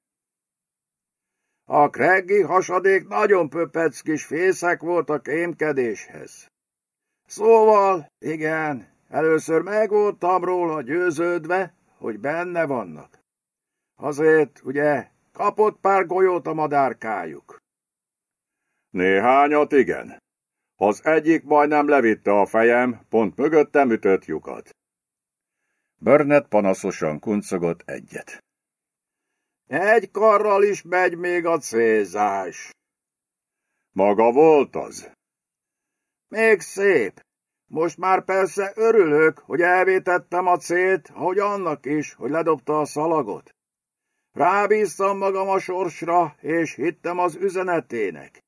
A kreggi hasadék nagyon pöpeckis fészek voltak émkedéshez. Szóval, igen, először meg voltam róla győződve, hogy benne vannak. Azért, ugye, kapott pár golyót a madárkájuk. Néhányat igen. Az egyik majdnem levitte a fejem, pont mögöttem ütött lyukat. Burnett panaszosan kuncogott egyet. Egy karral is megy még a célzás. Maga volt az? Még szép. Most már persze örülök, hogy elvétettem a célt, ahogy annak is, hogy ledobta a szalagot. Rábíztam magam a sorsra, és hittem az üzenetének.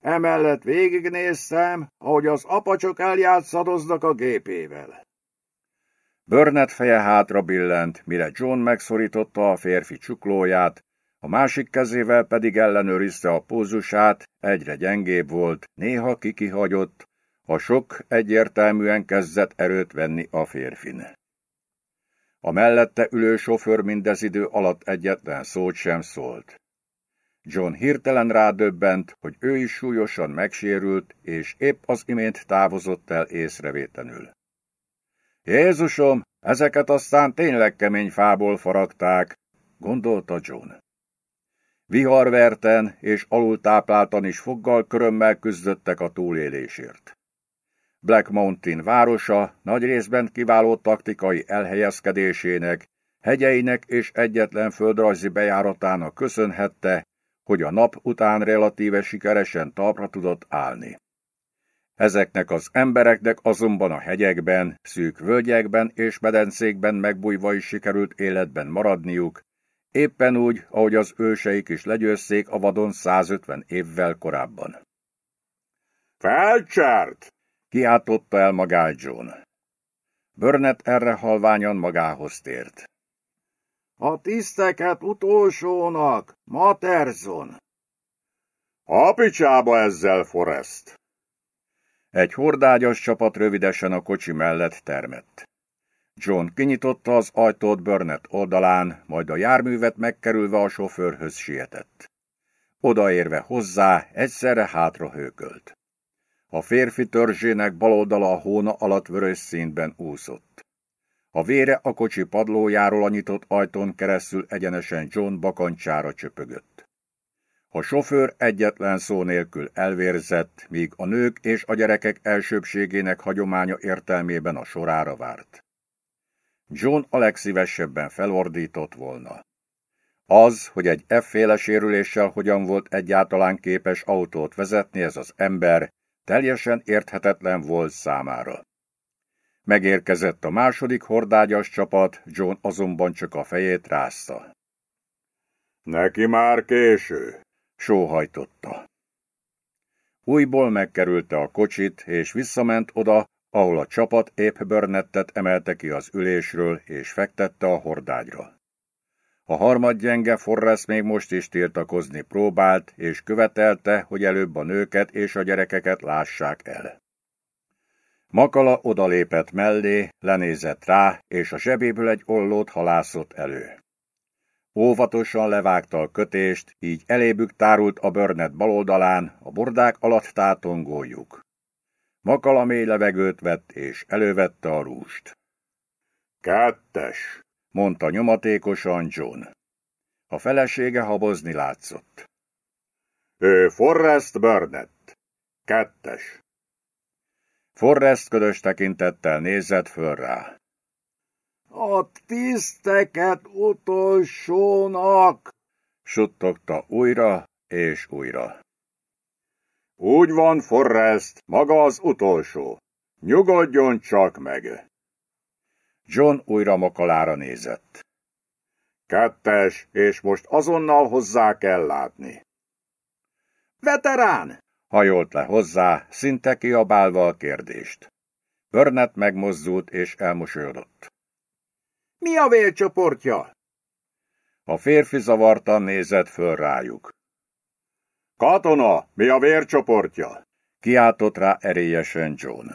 Emellett végignéztem, ahogy az apacsok eljátszadoznak a gépével. Burnett feje hátra billent, mire John megszorította a férfi csuklóját, a másik kezével pedig ellenőrizte a pózusát, egyre gyengébb volt, néha kikihagyott, a sok egyértelműen kezdett erőt venni a férfin. A mellette ülő sofőr mindez idő alatt egyetlen szót sem szólt. John hirtelen rádöbbent, hogy ő is súlyosan megsérült, és épp az imént távozott el észrevétlenül. Jézusom, ezeket aztán tényleg kemény fából faragták, gondolta John. Viharverten és alultápláltan is foggal körömmel küzdöttek a túlélésért. Black Mountain városa nagy részben kiváló taktikai elhelyezkedésének, hegyeinek és egyetlen földrajzi bejáratának köszönhette, hogy a nap után relatíve sikeresen talpra tudott állni. Ezeknek az embereknek azonban a hegyekben, szűk völgyekben és medencékben megbújva is sikerült életben maradniuk, éppen úgy, ahogy az őseik is legyőzték a vadon 150 évvel korábban. Felcsárt! Kiáltotta el magát John. Burnett erre halványan magához tért. A tiszteket utolsónak, Materzon! A picsába ezzel, Forrest! Egy hordágyas csapat rövidesen a kocsi mellett termett. John kinyitotta az ajtót Burnett oldalán, majd a járművet megkerülve a sofőrhöz sietett. Odaérve hozzá, egyszerre hátra hőkölt. A férfi törzsének baloldala a hóna alatt vörös színben úszott. A vére a kocsi padlójáról a nyitott ajtón keresztül egyenesen John bakancsára csöpögött. A sofőr egyetlen szó nélkül elvérzett, míg a nők és a gyerekek elsőbségének hagyománya értelmében a sorára várt. John a legszívesebben felordított volna. Az, hogy egy efféle sérüléssel hogyan volt egyáltalán képes autót vezetni ez az ember, teljesen érthetetlen volt számára. Megérkezett a második hordágyas csapat, John azonban csak a fejét rázta. Neki már késő, sóhajtotta. Újból megkerülte a kocsit, és visszament oda, ahol a csapat épp Burnettet emelte ki az ülésről, és fektette a hordágyra. A harmadgyenge Forrest még most is tiltakozni próbált, és követelte, hogy előbb a nőket és a gyerekeket lássák el. Makala odalépett mellé, lenézett rá, és a zsebéből egy ollót halászott elő. Óvatosan levágta a kötést, így elébük tárult a börnet baloldalán, a bordák alatt tátongójuk. Makala mély levegőt vett, és elővette a rúst. Kettes, mondta nyomatékosan John. A felesége habozni látszott. Ő Forrest Burnett. Kettes. Forrest ködös tekintettel nézett föl rá. A tiszteket utolsónak! suttogta újra és újra. Úgy van, Forrest, maga az utolsó. Nyugodjon csak meg. John újra makalára nézett. Kettes, és most azonnal hozzá kell látni. Veterán! Hajolt le hozzá, szinte kiabálva a kérdést. Burnett megmozdult és elmosolyodott. Mi a vércsoportja? A férfi zavartan nézett föl rájuk. Katona, mi a vércsoportja? Kiáltott rá erélyesen John.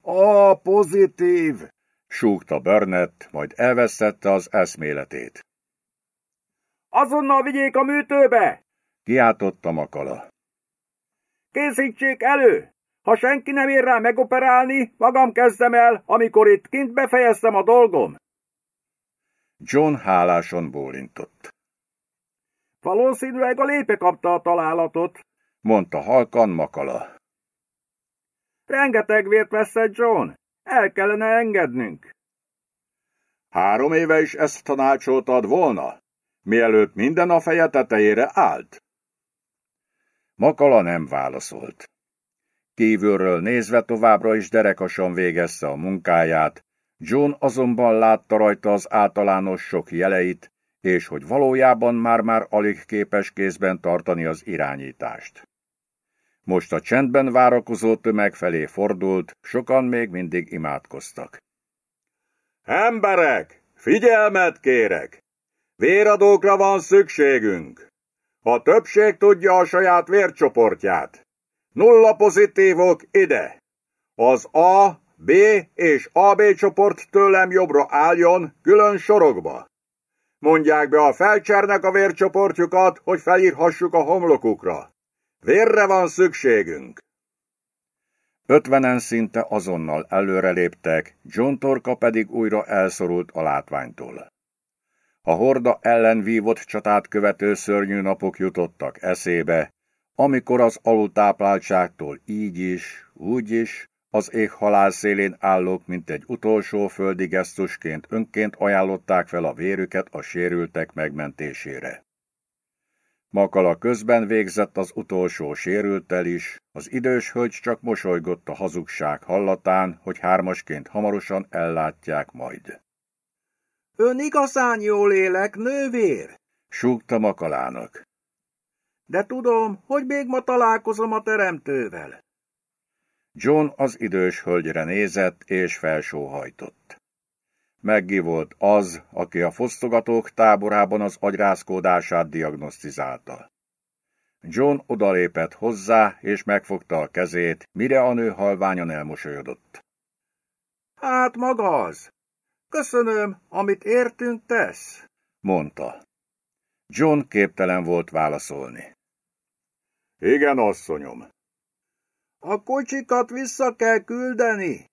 A pozitív, súgta Burnett, majd elvesztette az eszméletét. Azonnal vigyék a műtőbe! Kiáltotta Makala. Készítsék elő! Ha senki nem ér rá megoperálni, magam kezdem el, amikor itt kint befejeztem a dolgom. John háláson bólintott. Valószínűleg a lépe kapta a találatot, mondta halkan Makala. Rengeteg vért veszett John. El kellene engednünk. Három éve is ezt tanácsoltad volna, mielőtt minden a feje tetejére állt. Makala nem válaszolt. Kívülről nézve továbbra is derekasan végezte a munkáját, John azonban látta rajta az általános sok jeleit, és hogy valójában már-már alig képes kézben tartani az irányítást. Most a csendben várakozó tömeg felé fordult, sokan még mindig imádkoztak. Emberek, figyelmet kérek! Véradókra van szükségünk! A többség tudja a saját vércsoportját. Nulla pozitívok ide! Az A, B és AB csoport tőlem jobbra álljon, külön sorokba. Mondják be a felcsernek a vércsoportjukat, hogy felírhassuk a homlokukra. Vérre van szükségünk! Ötvenen szinte azonnal előreléptek, John Torka pedig újra elszorult a látványtól. A horda ellen vívott csatát követő szörnyű napok jutottak eszébe, amikor az alultápláltságtól így is, úgy is, az ég halálszélén állók, mint egy utolsó földi gesztusként önként ajánlották fel a vérüket a sérültek megmentésére. Makala közben végzett az utolsó sérültel is, az idős hölgy csak mosolygott a hazugság hallatán, hogy hármasként hamarosan ellátják majd. Ön igazán jól élek, nővér? súgta Makalának. De tudom, hogy még ma találkozom a teremtővel. John az idős hölgyre nézett és felsóhajtott. Meggi volt az, aki a fosztogatók táborában az agyrázkódását diagnosztizálta. John odalépett hozzá, és megfogta a kezét, mire a nő halványan elmosolyodott. Hát maga az. Köszönöm, amit értünk tesz, mondta. John képtelen volt válaszolni. Igen, asszonyom. A kocsikat vissza kell küldeni.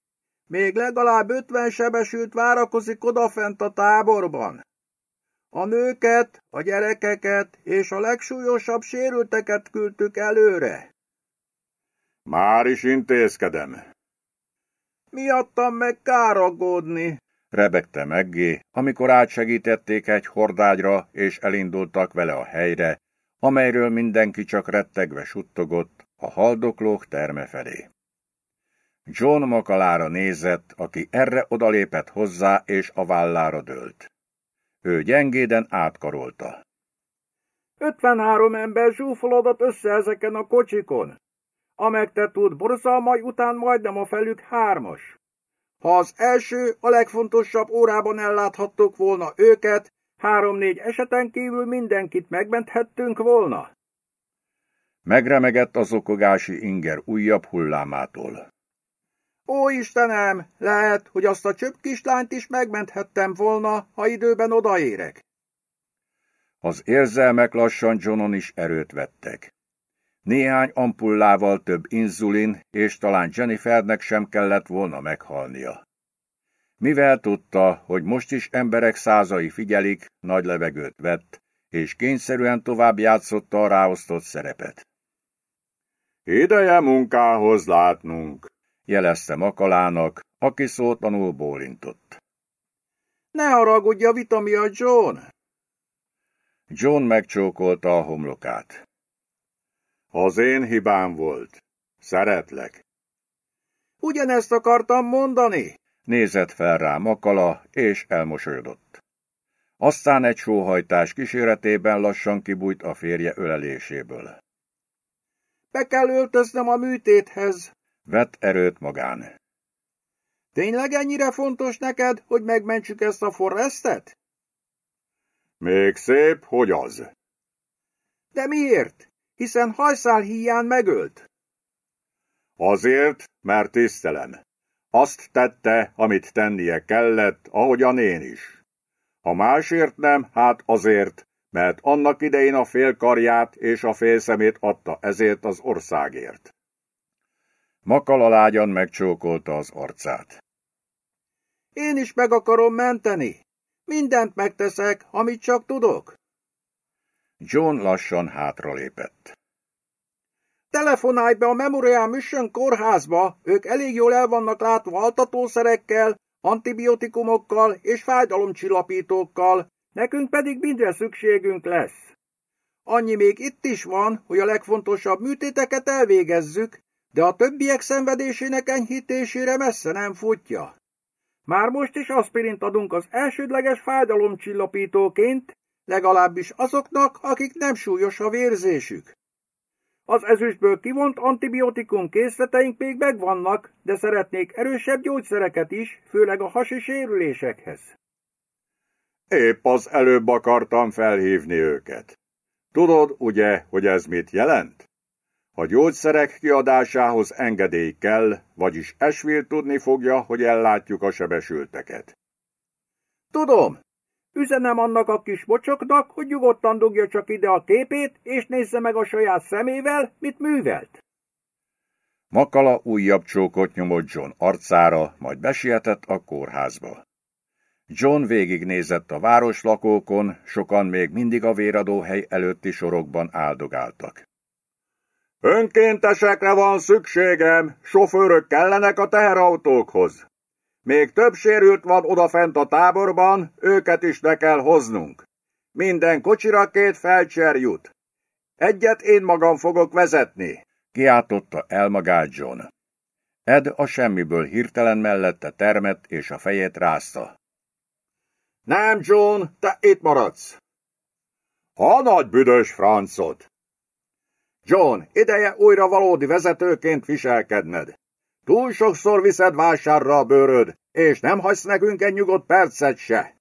Még legalább ötven sebesült várakozik odafent a táborban. A nőket, a gyerekeket és a legsúlyosabb sérülteket küldtük előre. Már is intézkedem. Miattam meg kár aggódni, rebegte meggé, amikor átsegítették egy hordágyra, és elindultak vele a helyre, amelyről mindenki csak rettegve suttogott, a haldoklók terme felé. John Makalára nézett, aki erre odalépett hozzá, és a vállára dőlt. Ő gyengéden átkarolta. 53 ember zsúfolódott össze ezeken a kocsikon. A megtett út borzalmai után majdnem a felük hármas. Ha az első, a legfontosabb órában elláthattuk volna őket, három-négy eseten kívül mindenkit megmenthettünk volna. Megremegett az okogási inger újabb hullámától. Ó, Istenem, lehet, hogy azt a csöpp kislányt is megmenthettem volna, ha időben odaérek. Az érzelmek lassan Johnon is erőt vettek. Néhány ampullával több inzulin, és talán Jennifernek sem kellett volna meghalnia. Mivel tudta, hogy most is emberek százai figyelik, nagy levegőt vett, és kényszerűen tovább játszotta a ráosztott szerepet. Ideje munkához látnunk, jelezte Makalának, aki szótlanul bólintott. Ne haragudj a vita miatt, John! John megcsókolta a homlokát. Az én hibám volt. Szeretlek. Ugyanezt akartam mondani? Nézett fel rá Makala, és elmosolyodott. Aztán egy sóhajtás kíséretében lassan kibújt a férje öleléséből. Be kell öltöznem a műtéthez. Vett erőt magán. Tényleg ennyire fontos neked, hogy megmentsük ezt a forrestet? Még szép, hogy az. De miért? Hiszen hajszál híján megölt. Azért, mert tisztelem. Azt tette, amit tennie kellett, ahogyan én is. Ha másért nem, hát azért, mert annak idején a félkarját és a félszemét adta ezért az országért. Makala lágyan megcsókolta az arcát. Én is meg akarom menteni. Mindent megteszek, amit csak tudok. John lassan hátralépett. Telefonálj be a Memorial Mission kórházba, ők elég jól el vannak látva altatószerekkel, antibiotikumokkal és fájdalomcsillapítókkal, nekünk pedig mindre szükségünk lesz. Annyi még itt is van, hogy a legfontosabb műtéteket elvégezzük, de a többiek szenvedésének enyhítésére messze nem futja. Már most is aspirint adunk az elsődleges fájdalomcsillapítóként, legalábbis azoknak, akik nem súlyos a vérzésük. Az ezüstből kivont antibiotikum készleteink még megvannak, de szeretnék erősebb gyógyszereket is, főleg a hasi sérülésekhez. Épp az előbb akartam felhívni őket. Tudod, ugye, hogy ez mit jelent? A gyógyszerek kiadásához engedély kell, vagyis Esvil tudni fogja, hogy ellátjuk a sebesülteket. Tudom, Üzenem annak a kis bocsoknak, hogy nyugodtan dugja csak ide a képét, és nézze meg a saját szemével, mit művelt. Makala újabb csókot nyomott John arcára, majd besietett a kórházba. John végignézett a városlakókon, sokan még mindig a véradóhely előtti sorokban áldogáltak. Önkéntesekre van szükségem, sofőrök kellenek a teherautókhoz. Még több sérült van odafent a táborban, őket is le kell hoznunk. Minden kocsira két felcser jut. Egyet én magam fogok vezetni. Kiáltotta el magát John. Ed a semmiből hirtelen mellette termett és a fejét rázta. Nem, John, te itt maradsz. Ha nagy büdös francot! John, ideje újra valódi vezetőként viselkedned. Túl sokszor viszed vásárra a bőröd, és nem hagysz nekünk egy nyugodt percet se.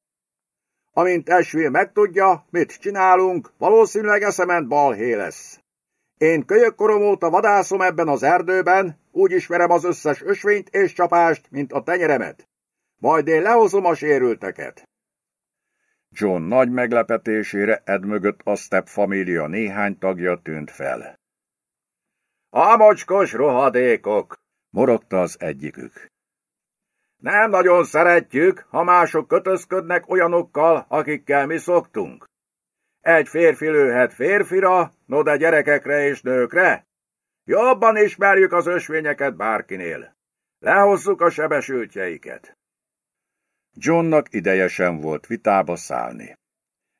Amint Esvil megtudja, mit csinálunk, valószínűleg eszement balhé lesz. Én kölyökkorom óta vadászom ebben az erdőben, úgy ismerem az összes ösvényt és csapást, mint a tenyeremet. Majd én lehozom a sérülteket. John nagy meglepetésére Ed mögött a Step família néhány tagja tűnt fel. A mocskos rohadékok! morogta az egyikük. Nem nagyon szeretjük, ha mások kötözködnek olyanokkal, akikkel mi szoktunk. Egy férfi lőhet férfira, no de gyerekekre és nőkre. Jobban ismerjük az ösvényeket bárkinél. Lehozzuk a sebesültjeiket. Johnnak ideje sem volt vitába szállni.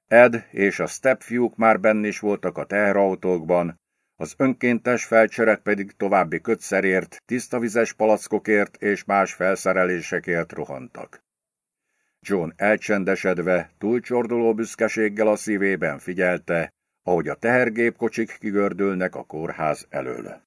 Ed és a stepfiúk már benn is voltak a teherautókban, az önkéntes felcserek pedig további kötszerért, tisztavizes palackokért és más felszerelésekért rohantak. John elcsendesedve, túlcsorduló büszkeséggel a szívében figyelte, ahogy a tehergépkocsik kigördülnek a kórház elől.